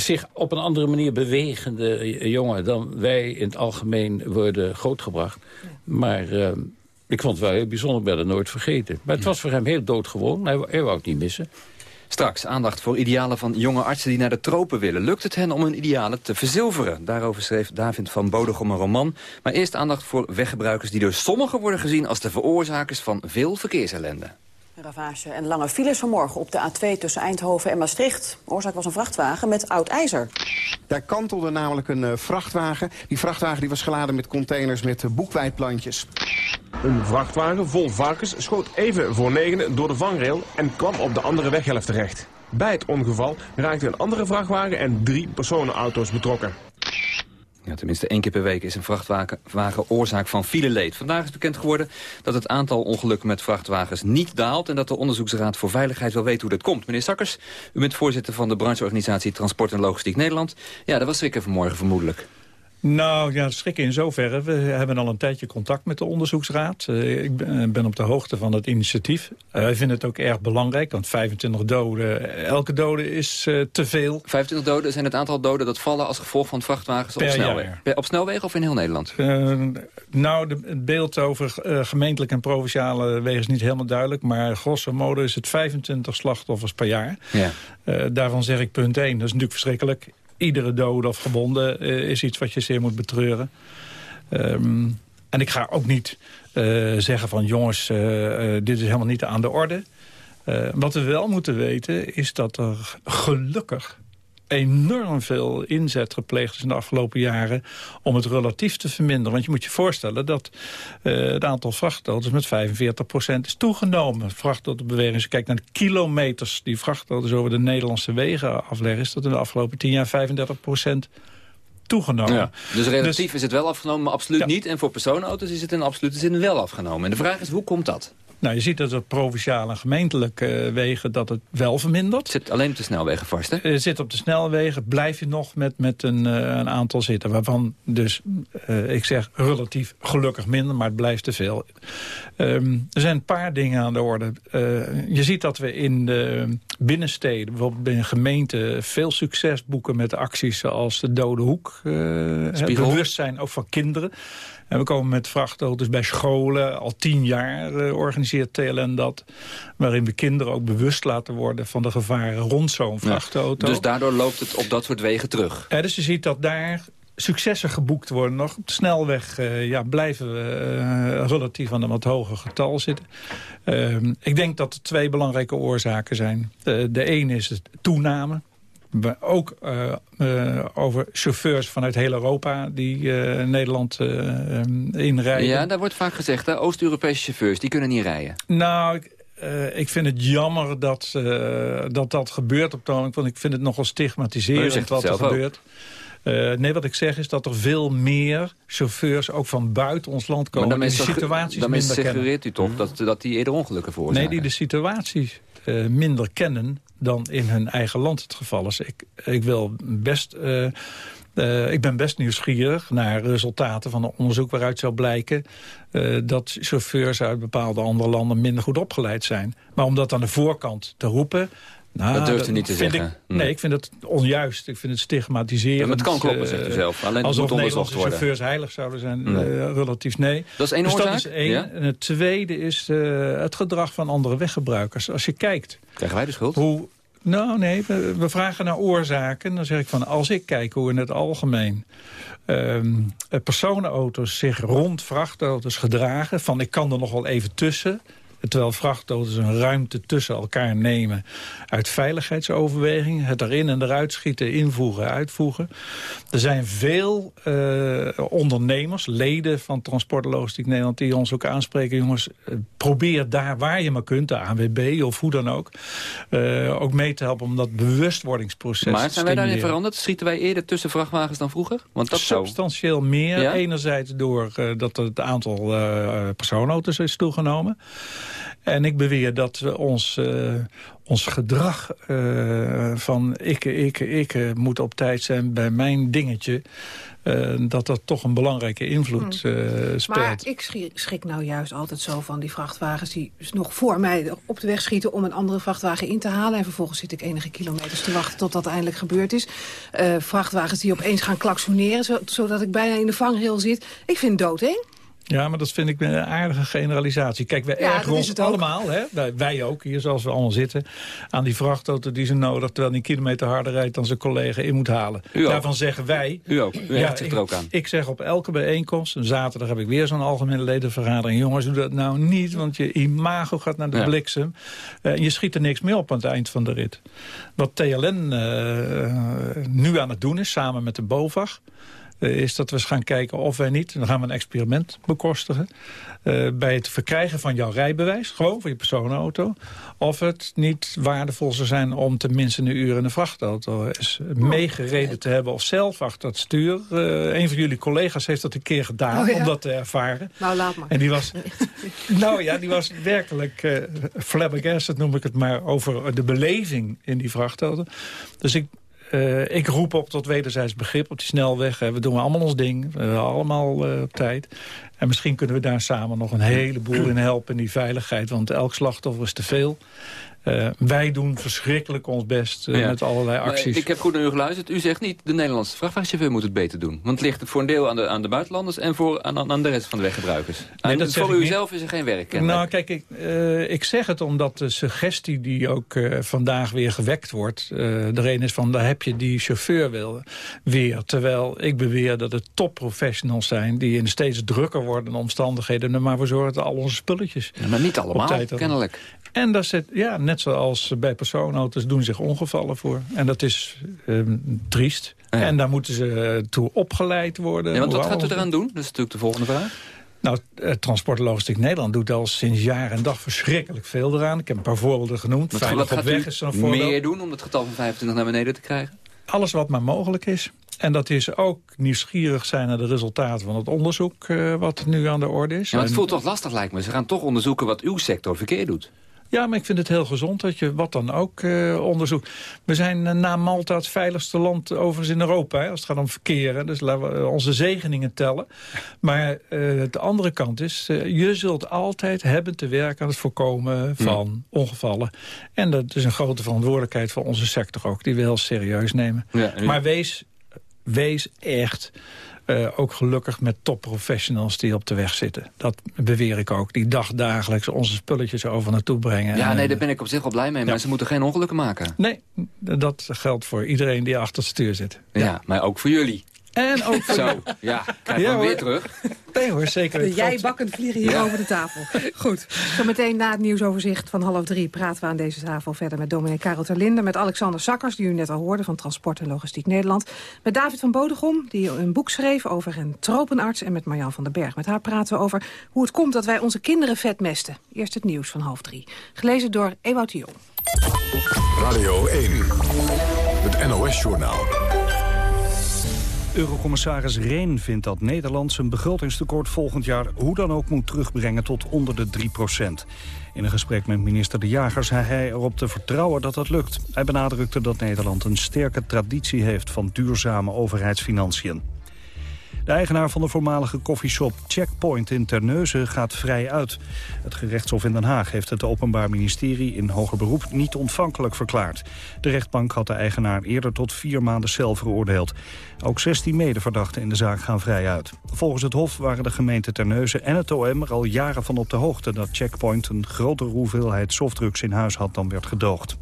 zich op een andere manier bewegende jongen... dan wij in het algemeen worden grootgebracht. Ja. Maar uh, ik vond het wel heel bijzonder, ik ben het nooit vergeten. Maar het was voor hem heel doodgewoon, hij, hij wou het niet missen. Straks aandacht voor idealen van jonge artsen die naar de tropen willen. Lukt het hen om hun idealen te verzilveren? Daarover schreef David van Bodegom een roman. Maar eerst aandacht voor weggebruikers die door sommigen worden gezien... als de veroorzakers van veel verkeersellende. Ravage en lange files vanmorgen op de A2 tussen Eindhoven en Maastricht. Oorzaak was een vrachtwagen met oud ijzer. Daar kantelde namelijk een uh, vrachtwagen. Die vrachtwagen die was geladen met containers met uh, boekwijdplantjes. Een vrachtwagen vol varkens schoot even voor negenen door de vangrail en kwam op de andere weghelft terecht. Bij het ongeval raakten een andere vrachtwagen en drie personenauto's betrokken. Ja, tenminste één keer per week is een vrachtwagen oorzaak van fileleed. Vandaag is bekend geworden dat het aantal ongelukken met vrachtwagens niet daalt... en dat de Onderzoeksraad voor Veiligheid wel weet hoe dat komt. Meneer Sakkers, u bent voorzitter van de brancheorganisatie Transport en Logistiek Nederland. Ja, dat was schrikken vanmorgen vermoedelijk. Nou ja, schrikken in zoverre. We hebben al een tijdje contact met de onderzoeksraad. Uh, ik ben op de hoogte van het initiatief. Uh, wij vinden het ook erg belangrijk, want 25 doden, elke dode is uh, te veel. 25 doden zijn het aantal doden dat vallen als gevolg van vrachtwagens op snelwegen. Op snelwegen of in heel Nederland? nou, de, het beeld over gemeentelijke en provinciale wegen is niet helemaal duidelijk. Maar grosso modo is het 25 slachtoffers per jaar. Ja. daarvan zeg ik punt 1, dat is natuurlijk verschrikkelijk iedere dode of gewonde uh, is iets wat je zeer moet betreuren. Um, en ik ga ook niet uh, zeggen van jongens, uh, dit is helemaal niet aan de orde. wat we wel moeten weten is dat er gelukkig enorm veel inzet gepleegd is in de afgelopen jaren... om het relatief te verminderen. Want je moet je voorstellen dat uh, het aantal vrachtauto's met 45% is toegenomen. Vrachtautobewegung, als je kijkt naar de kilometers die vrachtauto's over de Nederlandse wegen afleggen... is dat in de afgelopen 10 jaar 35% toegenomen. Ja, dus relatief dus, is het wel afgenomen, maar absoluut ja. niet. En voor personenauto's is het in absolute zin wel afgenomen. En de vraag is, hoe komt dat? Nou, je ziet dat op provinciale en gemeentelijke wegen dat het wel vermindert. Het zit alleen op de snelwegen vast, hè? Het zit op de snelwegen, blijf je nog met, met een, uh, een aantal zitten. Waarvan dus, uh, ik zeg relatief gelukkig minder, maar het blijft te veel. Um, er zijn een paar dingen aan de orde. Uh, je ziet dat we in de binnensteden, bijvoorbeeld in gemeenten... veel succes boeken met acties zoals de Dode Hoek. bewustzijn ook van kinderen. En we komen met vrachtauto's bij scholen. Al tien jaar uh, organiseert TLN dat. Waarin we kinderen ook bewust laten worden van de gevaren rond zo'n vrachtauto. Ja, dus daardoor loopt het op dat soort wegen terug? Dus je ziet dat daar successen geboekt worden nog. Op de snelweg uh, ja, blijven we uh, relatief aan een wat hoger getal zitten. Uh, ik denk dat er twee belangrijke oorzaken zijn. de ene is de toename we ook uh, uh, over chauffeurs vanuit heel Europa die uh, Nederland inrijden. Ja, daar wordt vaak gezegd, Oost-Europese chauffeurs, die kunnen niet rijden. Nou, ik, ik vind het jammer dat, dat dat gebeurt op het moment. Want ik vind het nogal stigmatiserend wat er gebeurt. Uh, nee, wat ik zeg is dat er veel meer chauffeurs ook van buiten ons land komen. Maar dan die situaties dan suggereert u toch dat, dat die eerder ongelukken veroorzaken? Nee, die de situaties uh, minder kennen dan in hun eigen land het geval is. Ik, ik wil best... Uh, uh, ik ben best nieuwsgierig naar resultaten van een onderzoek waaruit zou blijken dat chauffeurs uit bepaalde andere landen minder goed opgeleid zijn. Maar om dat aan de voorkant te roepen, nou, dat durft u niet te zeggen. Ik, nee, ik vind het onjuist. Ik vind het stigmatiserend. Ja, het kan kloppen, uh, zegt u zelf. Alleen alsof Nederlandse chauffeurs heilig zouden zijn. Nee. Uh, relatief nee. Dat is één dus oorzaak? dat is één. Ja? En het tweede is uh, het gedrag van andere weggebruikers. Als je kijkt... Krijgen wij de schuld? Hoe, nou, nee, we, we, vragen naar oorzaken. Dan zeg ik van, als ik kijk hoe in het algemeen... Um, personenauto's zich rond vrachtauto's gedragen... van ik kan er nog wel even tussen... Terwijl vrachtauto's een ruimte tussen elkaar nemen uit veiligheidsoverwegingen. Het erin en eruit schieten, invoegen, uitvoegen. Er zijn veel uh, ondernemers, leden van Transportlogistiek Nederland... die ons ook aanspreken, jongens, uh, probeer daar waar je maar kunt... de ANWB of hoe dan ook, uh, ook mee te helpen om dat bewustwordingsproces Maar zijn wij daarin veranderd? Schieten wij eerder tussen vrachtwagens dan vroeger? Want dat Substantieel zou... meer. Ja? Enerzijds door dat het aantal personenauto's is toegenomen... En ik beweer dat we ons, uh, ons gedrag uh, van ik, ik, ik moet op tijd zijn bij mijn dingetje... Uh, dat dat toch een belangrijke invloed hmm. speelt. Maar ik schrik nou juist altijd zo van die vrachtwagens... die nog voor mij op de weg schieten om een andere vrachtwagen in te halen... en vervolgens zit ik enige kilometers te wachten tot dat eindelijk gebeurd is. vrachtwagens die opeens gaan klaksoneren... zodat ik bijna in de vangrail zit. Ik vind het doodeng. Ja, maar dat vind ik een aardige generalisatie. Kijk, wij ja, ergeren ons allemaal, hè? Wij, wij, ook, hier zoals we allemaal zitten... aan die vrachtauto die ze nodig... terwijl die kilometer harder rijdt dan zijn collega in moet halen. Daarvan zeggen wij... U ook, u ja, zich er ook aan. Ik zeg op elke bijeenkomst, een zaterdag heb ik weer zo'n algemene ledenvergadering... jongens, doe dat nou niet, want je imago gaat naar de ja. bliksem. Uh, en je schiet er niks meer op aan het eind van de rit. Wat TLN uh, nu aan het doen is, samen met de BOVAG... Uh, is dat we eens gaan kijken of wij niet... dan gaan we een experiment bekostigen... Uh, bij het verkrijgen van jouw rijbewijs, gewoon voor je personenauto... of het niet waardevol zou zijn om tenminste een uur in een vrachtauto... eens meegereden te hebben of zelf achter het stuur. Uh, een van jullie collega's heeft dat een keer gedaan oh, ja? om dat te ervaren. Nou, laat maar. En die was, nou ja, die was werkelijk uh, flabbergasted, noem ik het maar... over de beleving in die vrachtauto. Dus ik eh, ik roep op tot wederzijds begrip op die snelweg. we doen allemaal ons ding, allemaal op tijd. En misschien kunnen we daar samen nog een heleboel in helpen, in die veiligheid. Want elk slachtoffer is te veel. Uh, wij doen verschrikkelijk ons best uh, met allerlei acties. ik heb goed naar u geluisterd. U zegt niet, de Nederlandse vrachtwagenchauffeur moet het beter doen. Want het ligt voor een deel aan de, aan de buitenlanders en voor, aan, aan de rest van de weggebruikers. Nee, dat voor u zelf is er geen werk. Nou, kijk, ik, uh, ik zeg het omdat de suggestie die ook vandaag weer gewekt wordt... er een is van, daar heb je die chauffeur wel weer. Terwijl ik beweer dat het topprofessionals zijn... die in steeds drukker wordende omstandigheden... maar voor zorgen dat al onze spulletjes... Ja, maar niet allemaal, kennelijk. En dat zit, ja, net zoals bij persoonauto's doen zich ongevallen voor. En dat is ehm, triest. En daar moeten ze toe opgeleid worden. Ja, want wat gaat u eraan doen? Dat is natuurlijk de volgende vraag. Nou, Transport Logistiek Nederland doet al sinds jaar en dag verschrikkelijk veel eraan. Ik heb een paar voorbeelden genoemd. Wat, Veilig op weg is zo'n voorbeeld. meer doen om het getal van 25 naar beneden te krijgen? Alles wat maar mogelijk is. En dat is ook nieuwsgierig zijn naar de resultaten van het onderzoek... Uh, wat nu aan de orde is. Ja, maar het voelt toch lastig lijkt me. Ze gaan toch onderzoeken wat uw sector verkeerd doet. Ja, maar ik vind het heel gezond dat je wat dan ook uh, onderzoekt. We zijn uh, na Malta het veiligste land overigens in Europa... Hè, als het gaat om verkeer. Dus laten we onze zegeningen tellen. Maar uh, de andere kant is... je zult altijd hebben te werken aan het voorkomen van ongevallen. En dat is een grote verantwoordelijkheid van onze sector ook... die we heel serieus nemen. Ja, Maar wees, wees echt uh, ook gelukkig met topprofessionals die op de weg zitten. Dat beweer ik ook. Die dagdagelijks onze spulletjes over naartoe brengen. Ja, nee, daar ben ik op zich wel blij mee. Maar ze moeten geen ongelukken maken. Nee, dat geldt voor iedereen die achter het stuur zit. Ja, ja maar ook voor jullie. En ook voor Zo, ja, krijg ja, weer terug. Nee hoor, zeker. Jij bakken vliegen hier over de tafel. Goed, zometeen na het nieuwsoverzicht van half drie... praten we aan deze tafel verder met Dominic Karel Terlinde... met Alexander Sakkers, die u net al hoorde van Transport en Logistiek Nederland... met David van Bodegom, die een boek schreef over een tropenarts... en met Marjan van den Berg. Met haar praten we over hoe het komt dat wij onze kinderen vetmesten. Eerst het nieuws van half drie. Gelezen door Ewout de Jong. Radio 1, het NOS-journaal. Eurocommissaris Reen vindt dat Nederland zijn begrotingstekort volgend jaar hoe dan ook moet terugbrengen tot onder de 3% In een gesprek met minister De Jager zei hij erop te vertrouwen dat dat lukt. Hij benadrukte dat Nederland een sterke traditie heeft van duurzame overheidsfinanciën. De eigenaar van de voormalige koffieshop Checkpoint in Terneuzen gaat vrij uit. Het gerechtshof in Den Haag heeft het Openbaar Ministerie in hoger beroep niet ontvankelijk verklaard. De rechtbank had de eigenaar eerder tot vier maanden cel veroordeeld. Ook 16 medeverdachten in de zaak gaan vrij uit. Volgens het Hof waren de gemeente Terneuzen en het OM er al jaren van op de hoogte... dat Checkpoint een grotere hoeveelheid softdrugs in huis had dan werd gedoogd.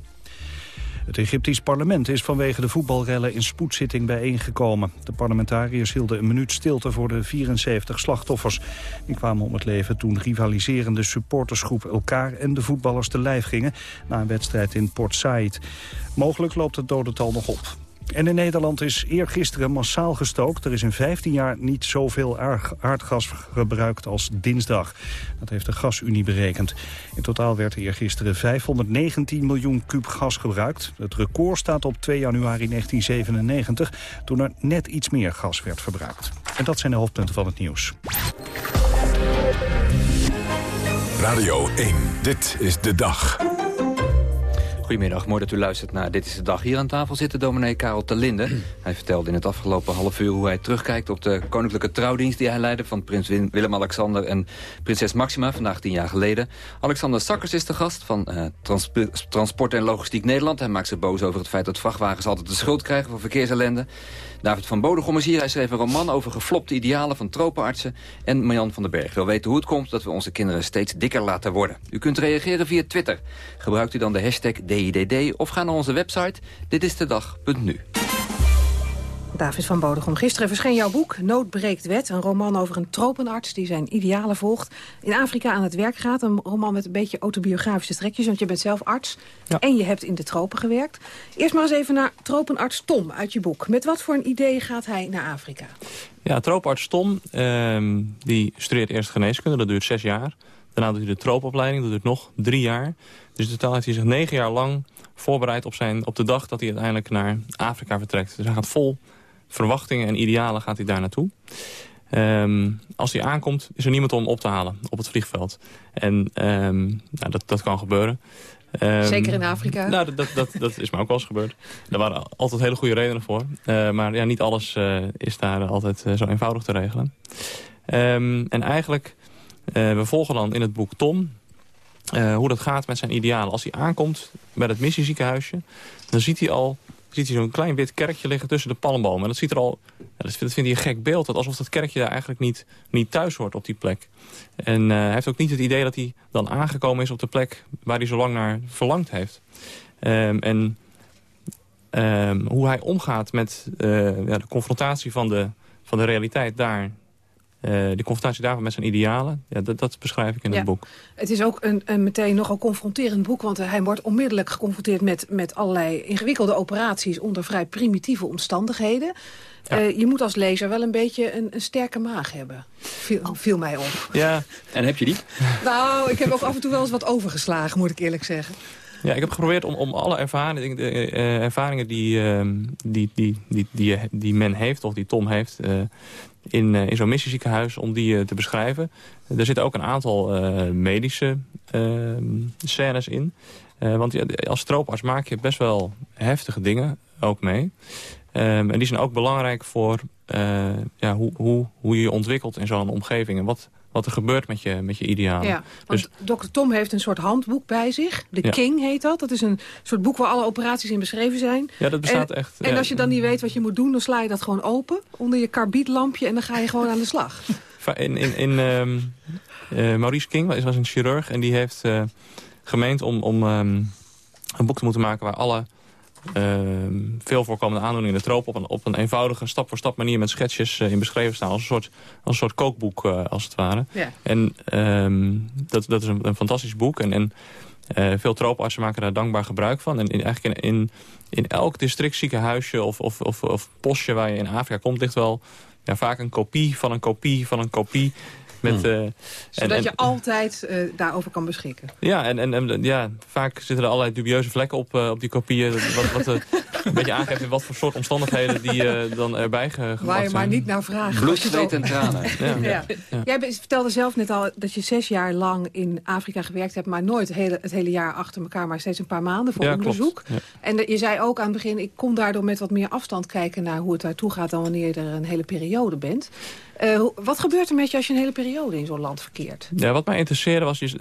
Het Egyptisch parlement is vanwege de voetbalrellen in spoedzitting bijeengekomen. De parlementariërs hielden een minuut stilte voor de 74 slachtoffers. Die kwamen om het leven toen rivaliserende supportersgroep elkaar en de voetballers te lijf gingen... na een wedstrijd in Port Said. Mogelijk loopt het dodental nog op. En in Nederland is eergisteren massaal gestookt. Er is in 15 jaar niet zoveel aardgas gebruikt als dinsdag. Dat heeft de Gasunie berekend. In totaal werd er eergisteren 519 miljoen kub gas gebruikt. Het record staat op 2 januari 1997, toen er net iets meer gas werd verbruikt. En dat zijn de hoofdpunten van het nieuws. Radio 1, dit is de dag. Goedemiddag, mooi dat u luistert naar Dit is de Dag. Hier aan tafel zit dominee Karel Terlinde. Hij vertelde in het afgelopen half uur hoe hij terugkijkt op de koninklijke trouwdienst die hij leidde... van prins Willem-Alexander en prinses Maxima, vandaag tien jaar geleden. Alexander Sakkers is de gast van uh, Transport en Logistiek Nederland. Hij maakt zich boos over het feit dat vrachtwagens altijd de schuld krijgen voor verkeersellende. David van Bodegom is hier. Hij schreef een roman over geflopte idealen van tropenartsen. En Marjan van den Berg wil weten hoe het komt dat we onze kinderen steeds dikker laten worden. U kunt reageren via Twitter. Gebruikt u dan de hashtag DIDD of ga naar onze website ditistedag.nu. David van Bodegom, gisteren verscheen jouw boek Nood breekt wet. Een roman over een tropenarts die zijn idealen volgt. In Afrika aan het werk gaat. Een roman met een beetje autobiografische trekjes. Want je bent zelf arts en je hebt in de tropen gewerkt. Eerst maar eens even naar tropenarts Tom uit je boek. Met wat voor een idee gaat hij naar Afrika? Ja, tropenarts Tom ehm, die studeert eerst geneeskunde. Dat duurt zes jaar. Daarna doet hij de troopopleiding. Dat duurt nog drie jaar. Dus in totaal heeft hij zich negen jaar lang voorbereid op, zijn, op de dag dat hij uiteindelijk naar Afrika vertrekt. Dus hij gaat vol verwachtingen en idealen gaat hij daar naartoe. Ehm, als hij aankomt, is er niemand om op te halen op het vliegveld. En um, nou, dat, dat kan gebeuren. Ehm, Zeker in Afrika. Nou, dat, dat, dat, is me ook wel eens gebeurd. Daar waren altijd hele goede redenen voor. Uh, maar ja, niet alles uh, is daar altijd uh, zo eenvoudig te regelen. En eigenlijk, we volgen dan in het boek Tom... hoe dat gaat met zijn idealen. Als hij aankomt bij het missieziekenhuisje... dan ziet hij al ziet zo'n klein wit kerkje liggen tussen de palmbomen. En dat ziet er al, dat vindt hij een gek beeld. Dat alsof dat kerkje daar eigenlijk niet, niet thuis hoort op die plek. En uh, hij heeft ook niet het idee dat hij dan aangekomen is op de plek waar hij zo lang naar verlangd heeft. Um, en um, hoe hij omgaat met uh, ja, de confrontatie van de, van de realiteit daar uh, de confrontatie daarvan met zijn idealen, ja, dat, dat beschrijf ik in ja. het boek. Het is ook een, een meteen nogal confronterend boek... want hij wordt onmiddellijk geconfronteerd met, met allerlei ingewikkelde operaties... onder vrij primitieve omstandigheden. Ja. Uh, je moet als lezer wel een beetje een, een sterke maag hebben. Viel, viel mij op. Ja, en heb je die? Nou, ik heb ook af en toe wel eens wat overgeslagen, moet ik eerlijk zeggen. Ja, ik heb geprobeerd om, om alle ervaringen, de, uh, ervaringen die, uh, die, die, die, die, die men heeft, of die Tom heeft... Uh, in, in zo'n missieziekenhuis, om die te beschrijven. Er zitten ook een aantal medische scènes in. want als strooparts maak je best wel heftige dingen ook mee. Um, en die zijn ook belangrijk voor ja, hoe, hoe, hoe je je ontwikkelt in zo'n omgeving. En wat, wat er gebeurt met je, met je idealen. Ja, want dus, Dr. Tom heeft een soort handboek bij zich. De ja. King heet dat. Dat is een soort boek waar alle operaties in beschreven zijn. Ja, dat bestaat en, echt. En ja. als je dan niet weet wat je moet doen... dan sla je dat gewoon open onder je karbietlampje... en dan ga je gewoon aan de slag. In, in, in um, uh, Maurice King was een chirurg... en die heeft uh, gemeend om, om um, een boek te moeten maken... waar alle veel voorkomende aandoeningen in de tropen... op een, op een eenvoudige stap-voor-stap manier met schetsjes uh, in beschreven staan. Als een soort, als een soort kookboek, uh, als het ware. Ja. En um, dat, dat is een, een fantastisch boek. En, en veel troopartsen maken daar dankbaar gebruik van. En in, eigenlijk in, in, in elk districtziekenhuisje of, of, of, of postje waar je in Afrika komt... ligt wel ja, vaak een kopie van een kopie van een kopie... Met, uh, Zodat en, je altijd uh, daarover kan beschikken. Ja, en, en, en, ja, vaak zitten er allerlei dubieuze vlekken op, uh, op die kopieën. Wat, wat uh, een beetje aangeeft in wat voor soort omstandigheden die dan erbij gebracht Waar je zijn. maar niet naar vraagt. Bloed, zweet en tranen. ja. Ja. Ja. Jij vertelde zelf net al dat je zes jaar lang in Afrika gewerkt hebt... maar nooit het hele, het hele jaar achter elkaar, maar steeds een paar maanden voor ja, onderzoek. Ja. En je zei ook aan het begin, ik kon daardoor met wat meer afstand kijken... naar hoe het daartoe gaat dan wanneer je er een hele periode bent. Uh, wat gebeurt er met je als je een hele periode in zo'n land verkeert? Ja, wat mij interesseerde was... Dus,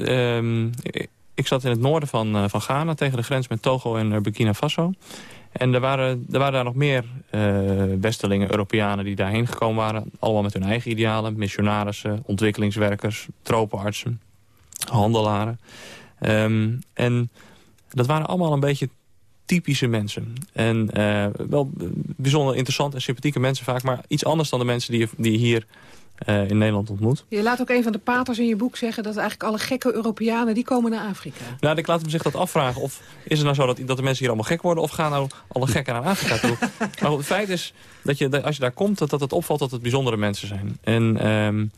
ik zat in het noorden van, uh, van Ghana tegen de grens met Togo en uh, Burkina Faso. En er waren, er waren daar nog meer Westelingen, Europeanen die daarheen gekomen waren. Allemaal met hun eigen idealen. Missionarissen, ontwikkelingswerkers, tropenartsen, handelaren. Um, en dat waren allemaal een beetje typische mensen. En wel bijzonder interessante en sympathieke mensen vaak... maar iets anders dan de mensen die die hier uh, in Nederland ontmoet. Je laat ook een van de paters in je boek zeggen... dat eigenlijk alle gekke Europeanen, die komen naar Afrika. Nou, ik laat hem zich dat afvragen. Of is het nou zo dat, dat de mensen hier allemaal gek worden... of gaan nou alle gekken naar Afrika toe? maar goed, het feit is dat je, als je daar komt... dat, dat het opvalt dat het bijzondere mensen zijn. En um,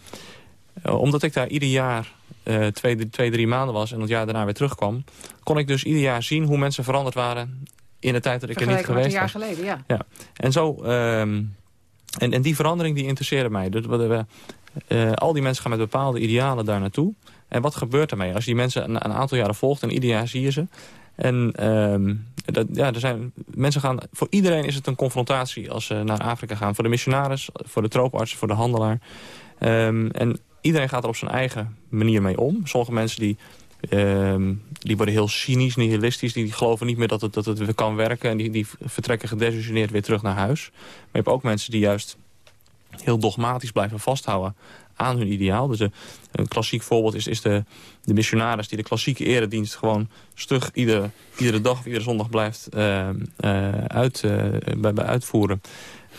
omdat ik daar ieder jaar... Uh, twee, twee, drie maanden was en het jaar daarna weer terugkwam... kon ik dus ieder jaar zien hoe mensen veranderd waren... in de tijd dat ik er niet geweest was. een jaar geleden, ja. ja. En, zo, um, en, en die verandering die interesseerde mij. Dus al die mensen gaan met bepaalde idealen daar naartoe. En wat gebeurt ermee? Als je die mensen een, aantal jaren volgt en ieder jaar zie je ze... En um, dat, ja, er zijn, mensen gaan, voor iedereen is het een confrontatie als ze naar Afrika gaan. Voor de missionaris, voor de trooparts, voor de handelaar. Um, en iedereen gaat er op zijn eigen manier mee om. Sommige mensen die, um, die worden heel cynisch, nihilistisch. Die, geloven niet meer dat het, dat het kan werken. En die, die vertrekken gedesillusioneerd weer terug naar huis. Maar je hebt ook mensen die juist heel dogmatisch blijven vasthouden aan hun ideaal. Dus een, klassiek voorbeeld is, is de, de missionaris die de klassieke eredienst gewoon stug iedere, iedere dag of iedere zondag blijft uh, uh, uit, uh, bij, bij uitvoeren.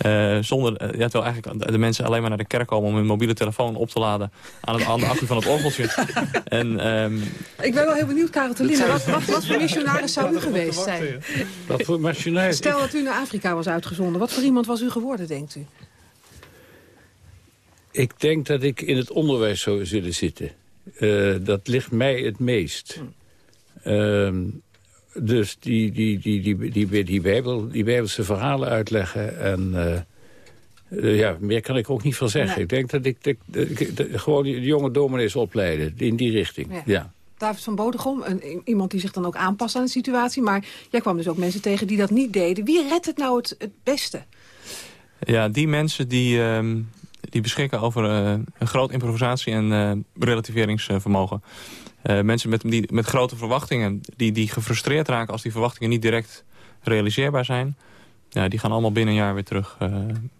Uh, zonder, uh, ja, terwijl eigenlijk de mensen alleen maar naar de kerk komen om hun mobiele telefoon op te laden aan, het, aan de accu van het orgeltje. en, um, ik ben wel heel benieuwd, Karel wat, wat, wat voor missionaris zou u geweest zijn? Wat voor missionaris? Stel dat u naar Afrika was uitgezonden, wat voor iemand was u geworden, denkt u? Ik denk dat ik in het onderwijs zou zullen zitten. Uh, dat ligt mij het meest. Hm. Dus die, die, die, die, die, die, bijbel, die bijbelse verhalen uitleggen. En uh, ja, meer kan ik ook niet van zeggen. Nee. Ik denk dat ik, dat, dat, dat, gewoon de jonge dominees opleiden in die richting. Ja. ja. David van Bodegom, een, iemand die zich dan ook aanpast aan de situatie. Maar jij kwam dus ook mensen tegen die dat niet deden. Wie redt het nou het, het beste? Ja, die mensen die, ehm, die beschikken over uh, een groot improvisatie- en uh, relativeringsvermogen. Uh, mensen met, die, met grote verwachtingen, die, die gefrustreerd raken als die verwachtingen niet direct realiseerbaar zijn. Ja, die gaan allemaal binnen een jaar weer terug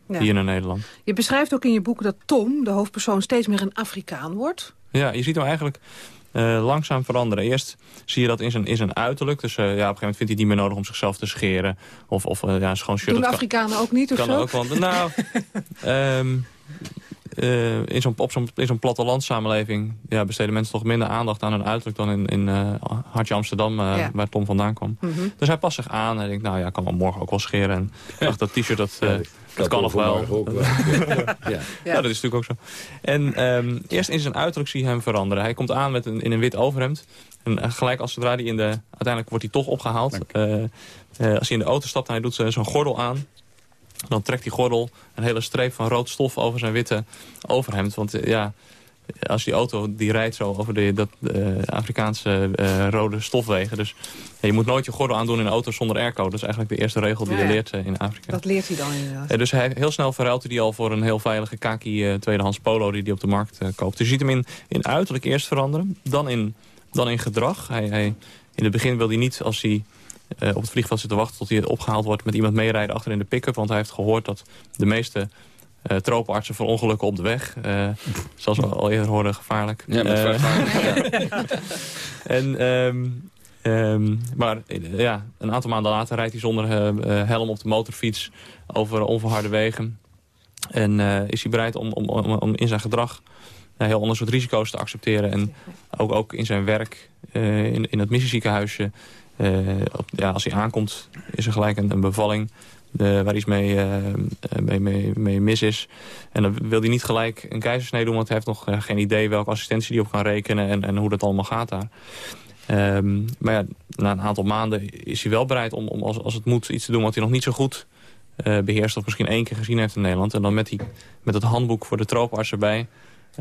ja. hier naar Nederland. Je beschrijft ook in je boek dat Tom, de hoofdpersoon, steeds meer een Afrikaan wordt. Ja, je ziet hem eigenlijk uh, langzaam veranderen. Eerst zie je dat in zijn, in zijn uiterlijk. Dus uh, ja, op een gegeven moment vindt hij het niet meer nodig om zichzelf te scheren. Of, of uh, ja, schoon shirt. Doen Afrikanen ook niet of kan zo? Ook, want, nou, um, in zo'n zo'n zo'n plattelandssamenleving ja, besteden mensen toch minder aandacht aan hun uiterlijk dan in, in Hartje Amsterdam, ja. waar Tom vandaan kwam. Mm -hmm. Dus hij past zich aan en denkt, nou ja, ik kan wel morgen ook wel scheren. En ach, dat t-shirt, dat, dat kan nog wel. Ook wel. ja. Ja. ja, dat is natuurlijk ook zo. En um, eerst in zijn uiterlijk zie je hem veranderen. Hij komt aan met een, in een wit overhemd. En gelijk als zodra hij in de... Uiteindelijk wordt hij toch opgehaald. Uh, uh, als hij in de auto stapt en hij doet zo'n gordel aan... dan trekt die gordel een hele streep van rood stof over zijn witte overhemd. Want uh, ja, als die auto die rijdt zo over de, dat Afrikaanse rode stofwegen. Dus je moet nooit je gordel aandoen in een auto zonder airco. Dat is eigenlijk de eerste regel die ja, je leert in Afrika. Dat leert hij dan inderdaad. dus hij, heel snel verruilt hij die al voor een heel veilige kaki tweedehands polo die hij op de markt koopt. Dus je ziet hem in, in uiterlijk eerst veranderen. Dan in, dan in gedrag. Hij, hij, in het begin wil hij niet als hij uh, op het vliegveld zit te wachten tot hij opgehaald wordt met iemand meerijden achter in de pick-up. Want hij heeft gehoord dat de meeste uh, tropenartsen voor ongelukken op de weg. Uh, zoals we al eerder hoorden, gevaarlijk. Ja, met uh, en, um, um, maar ja, een aantal maanden later rijdt hij zonder helm op de motorfiets over onverharde wegen. En is hij bereid om, om, om, om in zijn gedrag heel ander soort risico's te accepteren. En ook, ook in zijn werk, in, in het missieziekenhuisje. Op, ja, als hij aankomt is er gelijk een, bevalling waar iets mee, uh, mee, mee, mis is. En dan wil hij niet gelijk een keizersnee doen... want hij heeft nog geen idee welke assistentie die op kan rekenen... en, en hoe dat allemaal gaat daar. Um, maar ja, na een aantal maanden is hij wel bereid om, om als, als het moet iets te doen... wat hij nog niet zo goed beheerst of misschien één keer gezien heeft in Nederland. En dan met, die, met het handboek voor de tropenarts erbij...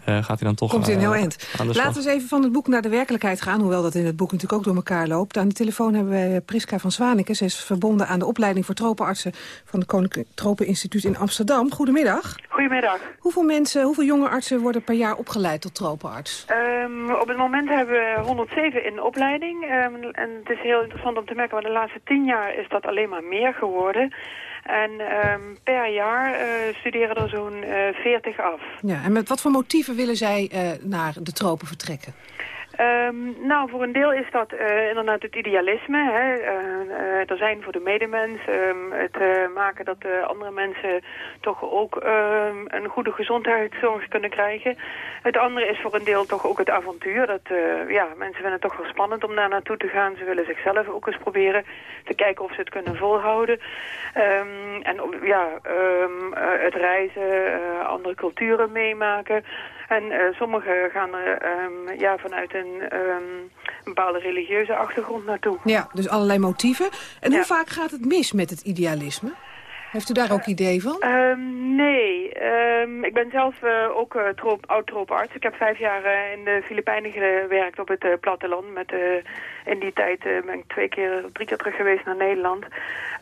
Uh, gaat hij dan toch Komt hij een heel uh, eind. Laten we eens even van het boek naar de werkelijkheid gaan. Hoewel dat in het boek natuurlijk ook door elkaar loopt. Aan de telefoon hebben wij Priska van Zwaneke. Ze is verbonden aan de opleiding voor tropenartsen... van het Koninklijk Tropeninstituut in Amsterdam. Goedemiddag. Goedemiddag. Hoeveel mensen, hoeveel jonge artsen worden per jaar opgeleid tot tropenarts? Um, op het moment hebben we 107 in de opleiding. Um, en het is heel interessant om te merken... want de laatste tien jaar is dat alleen maar meer geworden... En um, per jaar uh, studeren er zo'n uh, 40 af. Ja, en met wat voor motieven willen zij uh, naar de tropen vertrekken? Um, nou, voor een deel is dat uh, inderdaad het idealisme. Hè? Uh, uh, er zijn voor de medemens. Um, het maken dat andere mensen toch ook um, een goede gezondheidszorg kunnen krijgen. Het andere is voor een deel toch ook het avontuur. Dat, ja, mensen vinden het toch wel spannend om daar naartoe te gaan. Ze willen zichzelf ook eens proberen te kijken of ze het kunnen volhouden. en ja, het reizen, andere culturen meemaken. En uh, sommigen gaan er um, ja, vanuit een um, bepaalde religieuze achtergrond naartoe. Ja, dus allerlei motieven. En ja. hoe vaak gaat het mis met het idealisme? Heeft u daar ook idee van? Um, nee, um, ik ben zelf uh, ook uh, troop, oud-trooparts. Ik heb vijf jaar uh, in de Filipijnen gewerkt op het platteland. Met, in die tijd ben ik twee keer, drie keer terug geweest naar Nederland.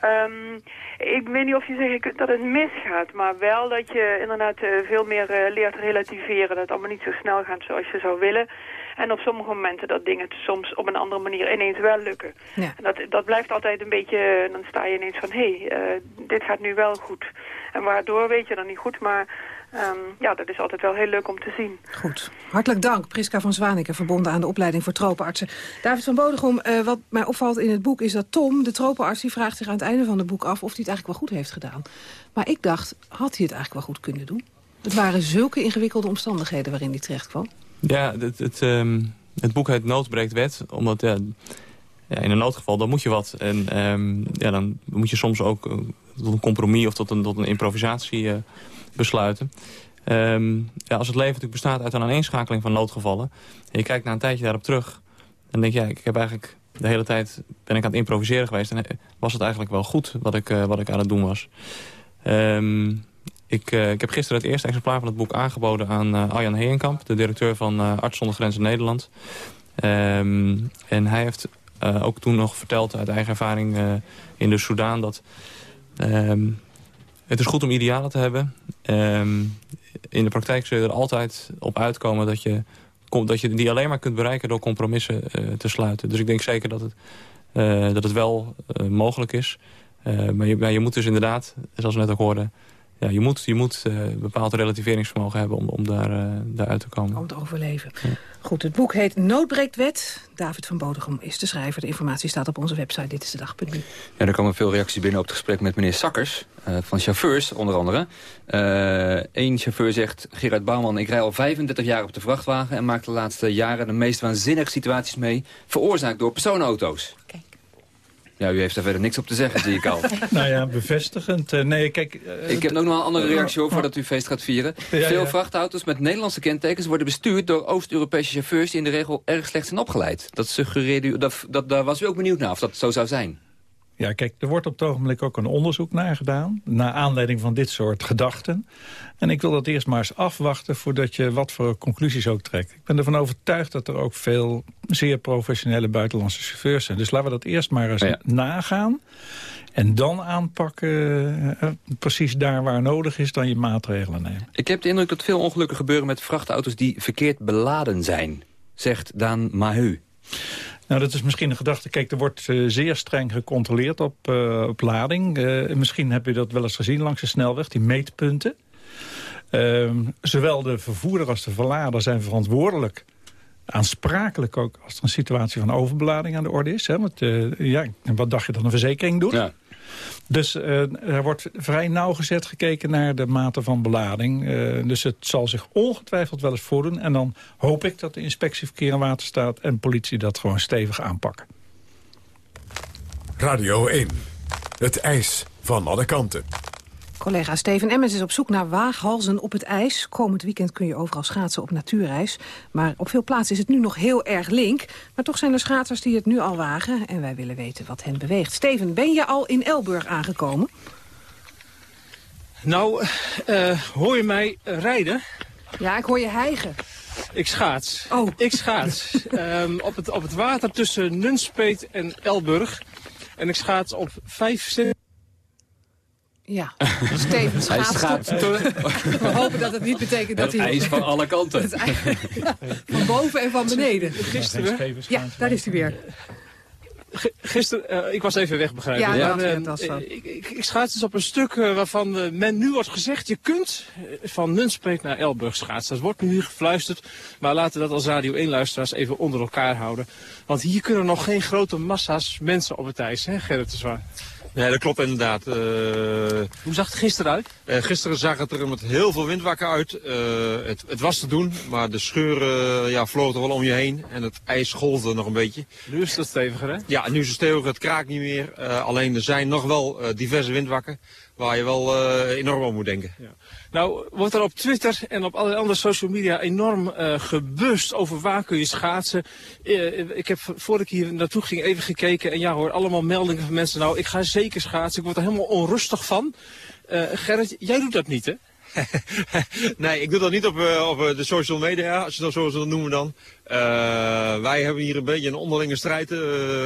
Um, ik weet niet of je kunt dat het misgaat, maar wel dat je inderdaad veel meer leert relativeren. Dat het allemaal niet zo snel gaat zoals je zou willen. En op sommige momenten dat dingen soms op een andere manier ineens wel lukken. Ja. En dat, dat blijft altijd een beetje, dan sta je ineens van, hé, hey, uh, dit gaat nu wel goed. En waardoor weet je dan niet goed, maar um, ja, dat is altijd wel heel leuk om te zien. Goed. Hartelijk dank, Priska van Zwaneke, verbonden aan de opleiding voor tropenartsen. David van Bodegom, uh, wat mij opvalt in het boek is dat Tom, de tropenarts, die vraagt zich aan het einde van het boek af of hij het eigenlijk wel goed heeft gedaan. Maar ik dacht, had hij het eigenlijk wel goed kunnen doen? Het waren zulke ingewikkelde omstandigheden waarin hij terecht kwam. Ja, het, het, um, het boek heet Noodbreekt Wet. Omdat ja, ja, in een noodgeval, dan moet je wat. En um, ja, dan moet je soms ook uh, tot een compromis of tot een, tot een improvisatie uh, besluiten. Um, ja, als het leven natuurlijk bestaat uit een aaneenschakeling van noodgevallen... en je kijkt na een tijdje daarop terug... dan denk je, ja, ik heb eigenlijk de hele tijd ben ik aan het improviseren geweest... en was het eigenlijk wel goed wat ik, wat ik aan het doen was. Um, ik, uh, ik heb gisteren het eerste exemplaar van het boek aangeboden aan uh, Arjan Heenkamp... de directeur van uh, Arts zonder Grenzen Nederland. Ehm, en hij heeft ook toen nog verteld uit eigen ervaring in de Soudaan... dat ehm, het is goed om idealen te hebben. Ehm, in de praktijk zul je er altijd op uitkomen dat je, dat je die alleen maar kunt bereiken door compromissen te sluiten. Dus ik denk zeker dat het, dat het wel mogelijk is. maar, je, maar je moet dus inderdaad, zoals we net ook hoorden ja, je moet, je moet uh, bepaald relativeringsvermogen hebben om, om daar, uh, daaruit te komen. Om te overleven. Goed, het boek heet Noodbreektwet. David van Bodegom is de schrijver. De informatie staat op onze website. Dit is de dag.nu. Ja, er komen veel reacties binnen op het gesprek met meneer Sakkers. Uh, van chauffeurs, onder andere. Eén chauffeur zegt... Gerard Bouwman, ik rij al 35 jaar op de vrachtwagen... en maak de laatste jaren de meest waanzinnige situaties mee... veroorzaakt door personenauto's. Kijk. Ja, u heeft daar verder niks op te zeggen, zie ik al. nou ja, bevestigend. Uh, nee, kijk... Uh, ik heb nog nog een andere reactie over voordat u feest gaat vieren. Veel vrachtauto's met Nederlandse kentekens worden bestuurd door Oost-Europese chauffeurs die in de regel erg slecht zijn opgeleid. Dat suggereerde u, dat, dat, daar was u ook benieuwd naar of dat zo zou zijn. Ja, kijk, er wordt op het ogenblik ook een onderzoek naar gedaan... naar aanleiding van dit soort gedachten. En ik wil dat eerst maar eens afwachten voordat je wat voor conclusies ook trekt. Ik ben ervan overtuigd dat er ook veel zeer professionele buitenlandse chauffeurs zijn. Dus laten we dat eerst maar eens nagaan. En dan aanpakken, eh, precies daar waar nodig is, dan je maatregelen nemen. Ik heb de indruk dat veel ongelukken gebeuren met vrachtauto's die verkeerd beladen zijn, zegt Daan Mahu. Nou, dat is misschien een gedachte. Kijk, er wordt uh, zeer streng gecontroleerd op, uh, op lading. Uh, misschien heb je dat wel eens gezien langs de snelweg, die meetpunten. Ehm, zowel de vervoerder als de verlader zijn verantwoordelijk aansprakelijk ook als er een situatie van overbelading aan de orde is. Hè? Want, ja, wat dacht je dat een verzekering doet? Ja. Dus uh, er wordt vrij nauwgezet gekeken naar de mate van belading. Uh, dus het zal zich ongetwijfeld wel eens voordoen. En dan hoop ik dat de inspectie Verkeer en Waterstaat en politie dat gewoon stevig aanpakken. Radio 1. Het ijs van alle kanten. Collega Steven Emmens is op zoek naar waaghalzen op het ijs. Komend weekend kun je overal schaatsen op natuurreis. Maar op veel plaatsen is het nu nog heel erg link. Maar toch zijn er schaatsers die het nu al wagen. En wij willen weten wat hen beweegt. Steven, ben je al in Elburg aangekomen? Nou, uh, hoor je mij rijden? Ja, ik hoor je hijgen. Ik schaats. Oh. Ik schaats. um, op, het, op het water tussen Nunspeet en Elburg. En ik schaats op 5 ja, Steven schaatst. We hopen dat het niet betekent dat hij... Het ijs van alle kanten. van boven en van beneden. Gisteren... Ja, daar is hij weer. Gisteren, uh, ik was even weg, begrijp Ja, ja dat uh, ik, ik, ik, schaats dus op een stuk uh, waarvan men nu wordt gezegd... je kunt van Nunspeet naar Elburg schaatsen. Dat wordt nu hier gefluisterd. Maar laten we dat als Radio 1-luisteraars even onder elkaar houden. Want hier kunnen nog geen grote massa's mensen op het ijs, hè Gerrit de Zwaar? Nee, dat klopt inderdaad. Uh, Hoe zag het gisteren uit? Uh, gisteren zag het er met heel veel windwakken uit. Uh, het, het, was te doen, maar de scheuren ja, vlogen er wel om je heen. En het ijs golfde nog een beetje. Nu is het steviger, hè? Ja, nu is het steviger. Het kraakt niet meer. alleen er zijn nog wel diverse windwakken waar je wel enorm aan moet denken. Ja. Nou, wordt er op Twitter en op allerlei andere social media enorm uh, gebust over waar kun je schaatsen. Uh, ik heb voordat ik hier naartoe ging even gekeken en ja hoor, allemaal meldingen van mensen. Nou, ik ga zeker schaatsen, ik word er helemaal onrustig van. Uh, Gerrit, jij doet dat niet hè? nee, ik doe dat niet op, op de social media, als je dat zo wil noemen dan. Uh, wij hebben hier een beetje een onderlinge strijd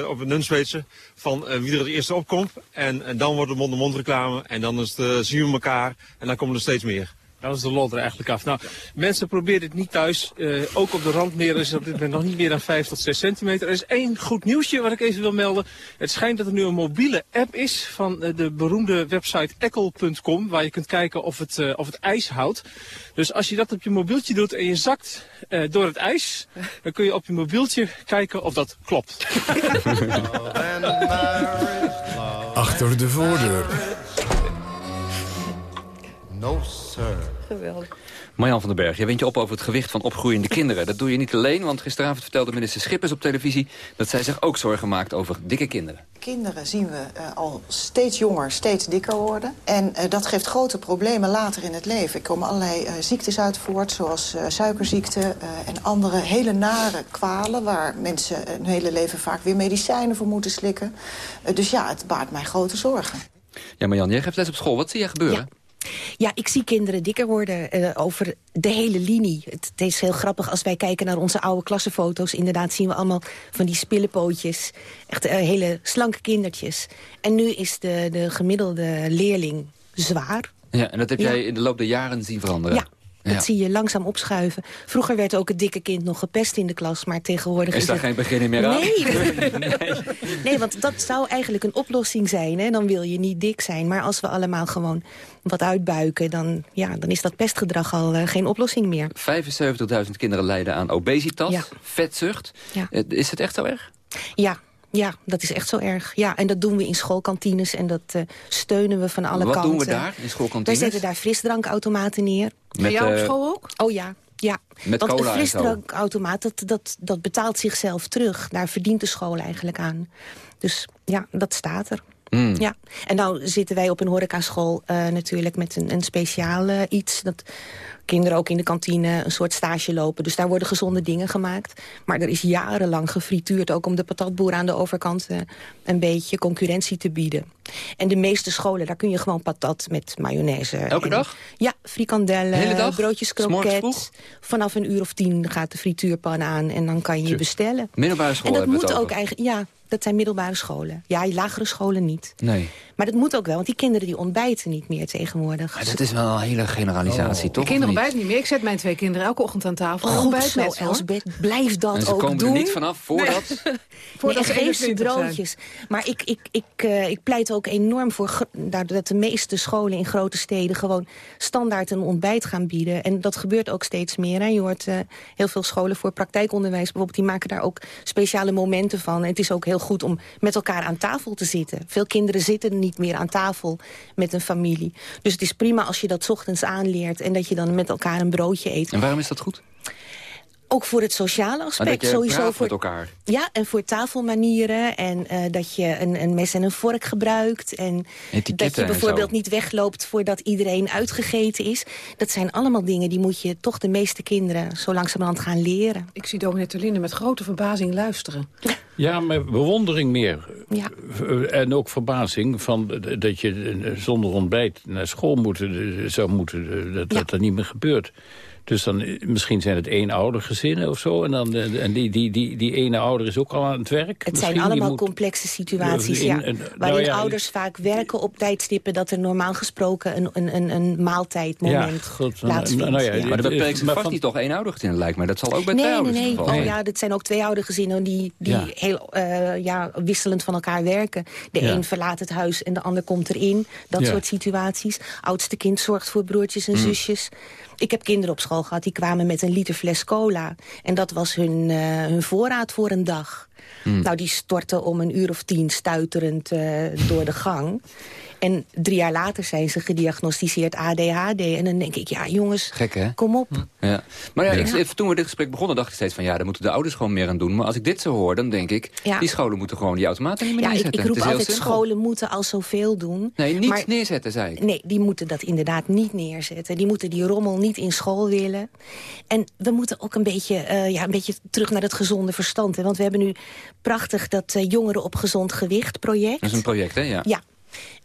op het Nunspeetse van wie er het eerste opkomt. En, en dan wordt het mond-to-mond reclame en dan is het, zien we elkaar en dan komen er steeds meer. Dat is de lol er eigenlijk af. Nou, mensen proberen dit niet thuis. Uh, ook op de randmeren is het op dit moment nog niet meer dan 5 tot 6 centimeter. Er is één goed nieuwsje wat ik even wil melden. Het schijnt dat er nu een mobiele app is van uh, de beroemde website ekkel.com. Waar je kunt kijken of het, uh, of het ijs houdt. Dus als je dat op je mobieltje doet en je zakt door het ijs. Dan kun je op je mobieltje kijken of dat klopt. Achter de voordeur. No sir. Geweldig. Marjan van den Berg, jij wint je op over het gewicht van opgroeiende kinderen. Dat doe je niet alleen, want gisteravond vertelde minister Schippers op televisie... dat zij zich ook zorgen maakt over dikke kinderen. Kinderen zien we uh, al steeds jonger, steeds dikker worden. En uh, dat geeft grote problemen later in het leven. Er komen allerlei uh, ziektes uit voort, zoals suikerziekte... en andere hele nare kwalen... waar mensen hun hele leven vaak weer medicijnen voor moeten slikken. dus ja, het baart mij grote zorgen. Ja, Marjan, jij geeft les op school. Wat zie je gebeuren? Ja. Ja, ik zie kinderen dikker worden uh, over de hele linie. Het, het, is heel grappig als wij kijken naar onze oude klassenfoto's. Inderdaad zien we allemaal van die spillepootjes. Echt uh, hele slanke kindertjes. En nu is de, de gemiddelde leerling zwaar. Ja, en dat heb jij in de loop der jaren zien veranderen? Ja, dat zie je langzaam opschuiven. Vroeger werd ook het dikke kind nog gepest in de klas, maar tegenwoordig is, is daar het... geen begin meer aan? Nee. nee. nee, want dat zou eigenlijk een oplossing zijn. Hè? Dan wil je niet dik zijn. Maar als we allemaal gewoon wat uitbuiken... dan, ja, dan is dat pestgedrag al uh, geen oplossing meer. 75.000 kinderen lijden aan obesitas, Ja. vetzucht. Ja. Uh, Is het echt zo erg? Ja, ja, dat is echt zo erg. Ja, en dat doen we in schoolkantines en dat uh, steunen we van alle Wat kanten. doen we daar in schoolkantines? Wij zetten daar frisdrankautomaten neer. Met, jou op uh, school ook? Oh ja. Ja, Met want cola een frisdrankautomaat, dat, dat, dat betaalt zichzelf terug. Daar verdient de school eigenlijk aan. Dus ja, dat staat er. Mm. Ja. En nou zitten wij op een horecaschool uh, natuurlijk met een, een speciaal uh, iets. Dat kinderen ook in de kantine een soort stage lopen. Dus daar worden gezonde dingen gemaakt. Maar er is jarenlang gefrituurd, ook om de patatboer aan de overkant uh, een beetje concurrentie te bieden. En de meeste scholen, daar kun je gewoon patat met mayonaise. Elke en, dag? Ja, frikandellen, broodjes kroket. Vanaf een uur of tien gaat de frituurpan aan en dan kan je bestellen. Middelbare school En dat moet ook eigenlijk, ja, dat zijn middelbare scholen. Ja, lagere scholen niet. Nee. Maar dat moet ook wel, want die kinderen die ontbijten niet meer tegenwoordig. Maar dat is wel een hele generalisatie, De toch? kinderen of niet? ontbijten niet meer. Ik zet mijn twee kinderen elke ochtend aan tafel. Goed ontbijt zo, ze. Elsbeth. Blijf dat En ze ook komen doen. er niet vanaf voordat... Voordat nee, ze geen 21 zijn. broodjes. Maar ik, ik, ik, uh, ik pleit ook enorm voor daar- dat de meeste scholen in grote steden... gewoon standaard een ontbijt gaan bieden. En dat gebeurt ook steeds meer. Hè. Je hoort uh, heel veel scholen voor praktijkonderwijs bijvoorbeeld... die maken daar ook speciale momenten van. En het is ook heel goed om met elkaar aan tafel te zitten. Veel kinderen zitten niet meer aan tafel met een familie. Dus het is prima als je dat 's ochtends aanleert... en dat je dan met elkaar een broodje eet. En waarom is dat goed? Ook voor het sociale aspect. dat je sowieso praat voor met elkaar. ja, en voor tafelmanieren. En uh, dat je een, een mes en een vork gebruikt. En dat je bijvoorbeeld niet wegloopt voordat iedereen uitgegeten is. Dat zijn allemaal dingen die moet je toch de meeste kinderen zo langzamerhand gaan leren. Ik zie dominee Terlinde met grote verbazing luisteren. Ja, maar bewondering meer. Ja. En ook verbazing van dat je eh, zonder ontbijt naar school moet, eh, zou moeten. Dat dat, dat niet meer gebeurt. Dus dan, eh, misschien zijn het eenoudergezinnen of zo. En, dan, eh, en die, die, die, die ene ouder is ook al aan het werk. Het Misschien, zijn allemaal moet- complexe situaties, in- ja. waarin nou ja, ouders vaak werken op tijdstippen... dat er normaal gesproken een, een, een, een maaltijdmoment Ja, goed, plaatsvindt. nou ja, ja. Maar dat beperkt zich Maar vast van- niet toch één gezin lijkt mij. Dat zal ook bij Nee, nee, twee nee. het geval Oh zijn. ja, dat zijn ook twee oude gezinnen die, die Ja. heel eh, ja, wisselend van elkaar werken. De Ja. een verlaat het huis en de ander komt erin. Dat Ja. soort situaties. Oudste kind zorgt voor broertjes en Mm. zusjes. Ik heb kinderen op school gehad die kwamen met een liter fles cola. En dat was hun, eh, hun voorraad voor een dag. Mm. Nou, die stortten om een uur of tien stuiterend eh, door de gang. En drie jaar later zijn ze gediagnosticeerd ADHD. En dan denk ik, ja jongens, Gek, hè? kom op. Ja. Maar ja, Ja. Ik, toen we dit gesprek begonnen dacht ik steeds van... ja, daar moeten de ouders gewoon meer aan doen. Maar als ik dit zo hoor, dan denk ik... Ja. die scholen moeten gewoon die automaten niet meer Ja, ik, neerzetten. ik roep altijd, simpel. scholen moeten al zoveel doen. Nee, niet maar- neerzetten, zei ik. Nee, die moeten dat inderdaad niet neerzetten. Die moeten die rommel niet in school willen. En we moeten ook een beetje, eh, ja, een beetje terug naar het gezonde verstand. Hè? Want we hebben nu prachtig dat eh, Jongeren op Gezond Gewicht project. Dat is een project, hè? Ja. Ja.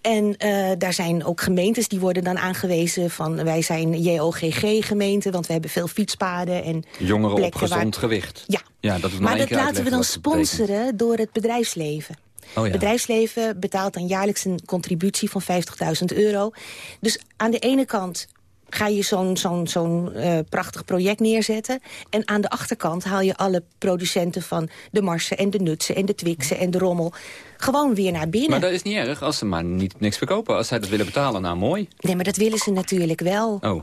En eh, daar zijn ook gemeentes die worden dan aangewezen van... wij zijn JOGG-gemeente, want we hebben veel fietspaden en Jongeren op waar- gezond gewicht. Ja. ja dat Maar dat laten we dan sponsoren door het bedrijfsleven. Oh ja. Bedrijfsleven betaalt dan jaarlijks een contributie van 50.000 euro. Dus aan de ene kant ga je zo'n zo'n zo'n eh, prachtig project neerzetten. En aan de achterkant haal je alle producenten van de marsen en de nutsen en de twixen en de rommel gewoon weer naar binnen. Maar dat is niet erg als ze maar niet niks verkopen. Als zij dat willen betalen, nou mooi. Nee, maar dat willen ze natuurlijk wel. Oh.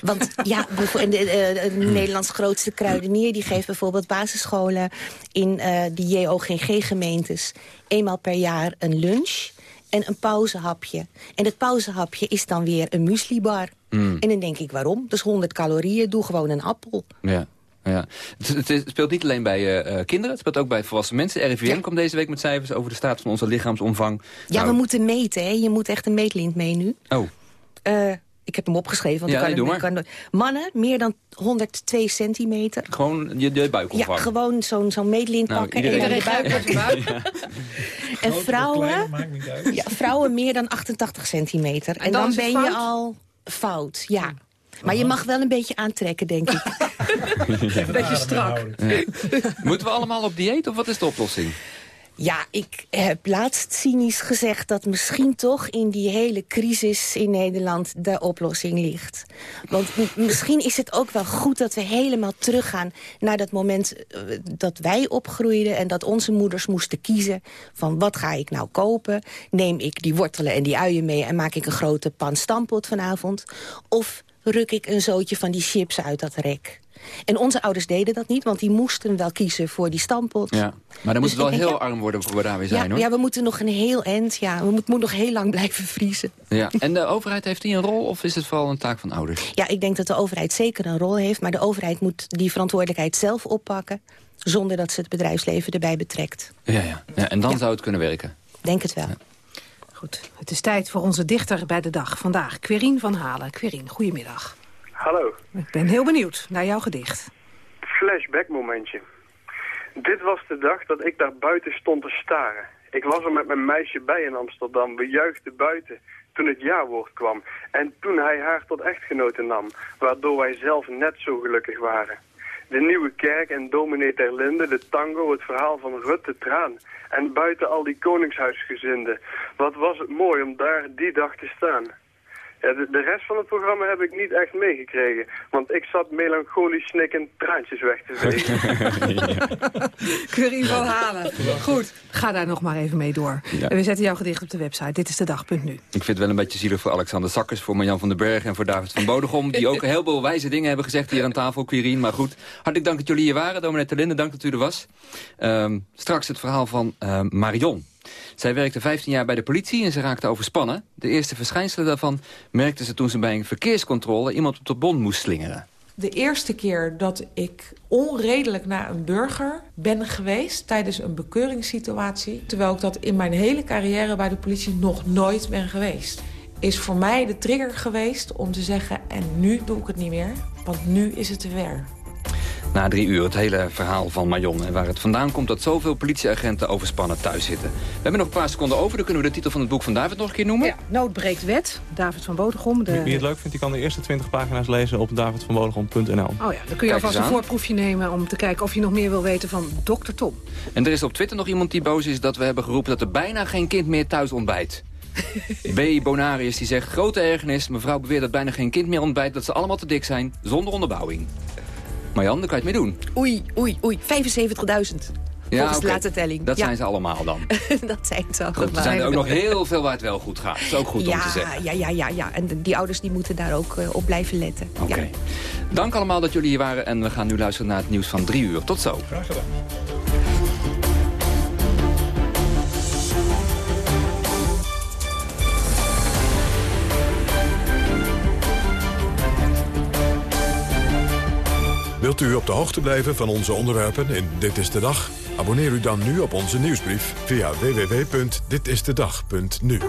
Want ja, de, eh, de Nederlands grootste kruidenier... die geeft bijvoorbeeld basisscholen in eh de JOGG-gemeentes... eenmaal per jaar een lunch en een pauzehapje. En het pauzehapje is dan weer een mueslibar. Mm. En dan denk ik, waarom? Dat is 100 calorieën, doe gewoon een appel. Ja. Ja. Het, het- het speelt niet alleen bij eh, eh, kinderen, het speelt ook bij volwassen mensen. RIVM komt deze week met cijfers over de staat van onze lichaamsomvang. Ja, Nou, we moeten meten, hè. Je moet echt een meetlint mee nu. Oh, Eh, Ik heb hem opgeschreven. Want Ja, ik kan nee, kan, mannen, meer dan 102 centimeter. Gewoon je, je Ja, buikomvang. gewoon zo'n zo'n meetlint Nou, pakken. iedereen- en de buik. En vrouwen, ja, vrouwen meer dan 88 centimeter. En, dan dan, ben je al fout, ja. Maar je mag wel een beetje aantrekken, denk ik. Beetje strak. Ja. Moeten we allemaal op dieet of wat is de oplossing? Ja, ik heb laatst cynisch gezegd dat misschien toch in die hele crisis in Nederland de oplossing ligt. Want misschien is het ook wel goed dat we helemaal teruggaan naar dat moment eh, dat wij opgroeiden en dat onze moeders moesten kiezen van wat ga ik nou kopen? Neem ik die wortelen en die uien mee en maak ik een grote pan stampot vanavond? Of ruk ik een zootje van die chips uit dat rek? En onze ouders deden dat niet, want die moesten wel kiezen voor die stampot. Ja. Maar dan moet Dus het wel denk, heel ja. arm worden voor we daar weer zijn, ja, hoor. ja, we moeten nog een heel eind. Ja, we moeten moet nog heel lang blijven vriezen. Ja. En de overheid heeft die een rol of is het vooral een taak van ouders? Ja, ik denk dat de overheid zeker een rol heeft. Maar de overheid moet die verantwoordelijkheid zelf oppakken. Zonder dat ze het bedrijfsleven erbij betrekt. Ja, ja. ja en dan zou het kunnen werken. Denk het wel. Goed, het is tijd voor onze dichter bij de dag. Vandaag Querien van Halen. Querien, goedemiddag. Hallo, Ik ben heel benieuwd naar jouw gedicht. flashback momentje. Dit was de dag dat ik daar buiten stond te staren. Ik was er met mijn meisje bij in Amsterdam. We juichten buiten toen het ja-woord kwam. En toen hij haar tot echtgenote nam, waardoor wij zelf net zo gelukkig waren. De nieuwe kerk en dominee ter Linde, de tango, het verhaal van Rutte Traan. En buiten al die koningshuisgezinden. Wat was het mooi om daar die dag te staan. Ja, de, de rest van het programma heb ik niet echt meegekregen. Want ik zat melancholisch snikkend traantjes weg te vegen. Querien van Halen. Goed, ga daar nog maar even mee door. Ja. We zetten jouw gedicht op de website. Dit is de dag.nu. Ik vind het wel een beetje zielig voor Alexander Sakkers, voor Marjan van den Berg en voor David van Bodegom. Die ook heel veel wijze dingen hebben gezegd hier aan tafel, Quirien. Maar goed, hartelijk dank dat jullie hier waren. Dominee Terlinde, dank dat u er was. Ehm, straks het verhaal van ehm, Marion. Zij werkte 15 jaar bij de politie en ze raakte overspannen. De eerste verschijnselen daarvan merkte ze toen ze bij een verkeerscontrole iemand op de bon moest slingeren. De eerste keer dat ik onredelijk naar een burger ben geweest... tijdens een bekeuringssituatie... terwijl ik dat in mijn hele carrière bij de politie nog nooit ben geweest... is voor mij de trigger geweest om te zeggen... en nu doe ik het niet meer, want nu is het te ver. Na drie uur het hele verhaal van Marion. En waar het vandaan komt dat zoveel politieagenten overspannen thuis zitten. We hebben nog een paar seconden over. Dan kunnen we de titel van het boek van David nog een keer noemen. Ja, Nood breekt wet. David van Bodegom. De... Wie het leuk vindt, die kan de eerste 20 pagina's lezen op davidvanbodegom.nl. Oh ja, dan kun je Kijk alvast een voorproefje nemen... om te kijken of je nog meer wil weten van Dr. Tom. En er is op Twitter nog iemand die boos is dat we hebben geroepen... dat er bijna geen kind meer thuis ontbijt. B. Bonarius die zegt, grote ergernis. Mevrouw beweert dat bijna geen kind meer ontbijt... dat ze allemaal te dik zijn, zonder onderbouwing. Marjan, daar kan je het mee doen. Oei, oei, oei. 75.000. Volgens Ja, de oké. laatste telling. Dat Ja. zijn ze allemaal dan. dat zijn ze Goed, allemaal. er zijn er ook nog heel veel waar het wel goed gaat. Dat is ook goed ja, om te zeggen. Ja, ja, ja, ja. En de- die ouders die moeten daar ook eh, op blijven letten. Oké. Ja. Dank allemaal dat jullie hier waren. En we gaan nu luisteren naar het nieuws van drie uur. Tot zo. Graag gedaan. Wilt u op de hoogte blijven van onze onderwerpen in Dit is de Dag? Abonneer u dan nu op onze nieuwsbrief via www.ditistedag.nu.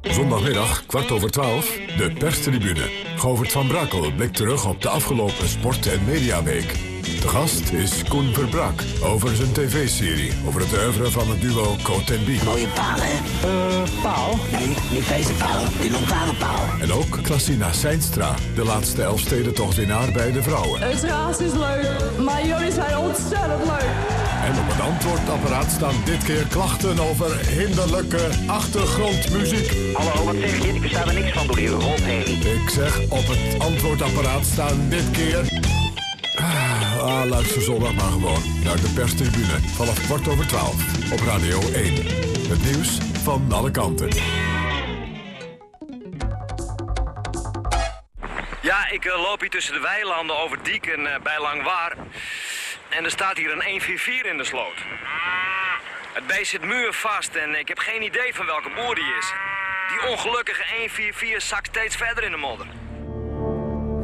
Zondagmiddag, kwart over twaalf, de perstribune. Govert van Brakel blikt terug op de afgelopen sport- en mediaweek. De gast is Koen Verbraak over zijn tv-serie... over het oeuvre van het duo Coat en Bie. Mooie paal, hè? Eh, paal? Nee, niet deze paal. Die lantaarnpaal. En ook Klassina Seinstra, de laatste Elfstedentochtwinnaar bij de vrouwen. Het raas is leuk, maar jullie zijn ontzettend leuk. En op het antwoordapparaat staan dit keer klachten over hinderlijke achtergrondmuziek. Hallo, wat zeg je? Ik versta er niks van door die rotherrie. Ik zeg op het antwoordapparaat staan dit keer... Luister zondag maar gewoon naar de perstribune vanaf kwart over twaalf op Radio 1. Het nieuws van alle kanten. Ja, ik eh, loop hier tussen de weilanden over Dieken eh, bij Langwaar. En er staat hier een 144 in de sloot. Het beest zit muurvast en ik heb geen idee van welke boer die is. Die ongelukkige 144 zakt steeds verder in de modder.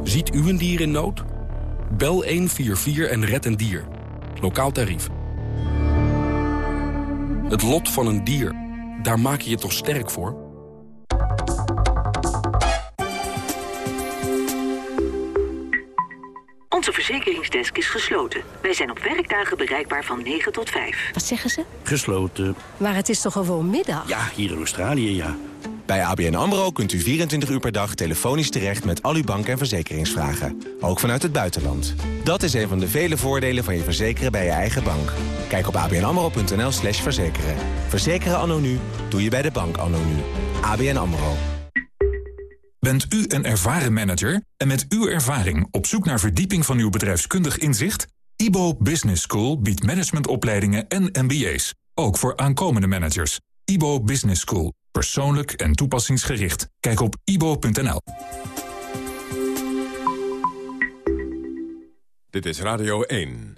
Ziet u een dier in nood? Bel 144 en red een dier. Lokaal tarief. Het lot van een dier. Daar maak je je toch sterk voor? Onze verzekeringsdesk is gesloten. Wij zijn op werkdagen bereikbaar van 9 tot 5. Wat zeggen ze? Gesloten. Maar het is toch gewoon middag? Ja, hier in Australië, ja. Bij ABN AMRO kunt u 24 uur per dag telefonisch terecht met al uw bank- en verzekeringsvragen. Ook vanuit het buitenland. Dat is een van de vele voordelen van je verzekeren bij je eigen bank. Kijk op abnamro.nl slash verzekeren. Verzekeren anno nu, doe je bij de bank anno nu. ABN AMRO. Bent u een ervaren manager en met uw ervaring op zoek naar verdieping van uw bedrijfskundig inzicht? IBO Business School biedt managementopleidingen en MBA's, ook voor aankomende managers. IBO Business School, persoonlijk en toepassingsgericht. Kijk op ibo.nl. Dit is Radio 1.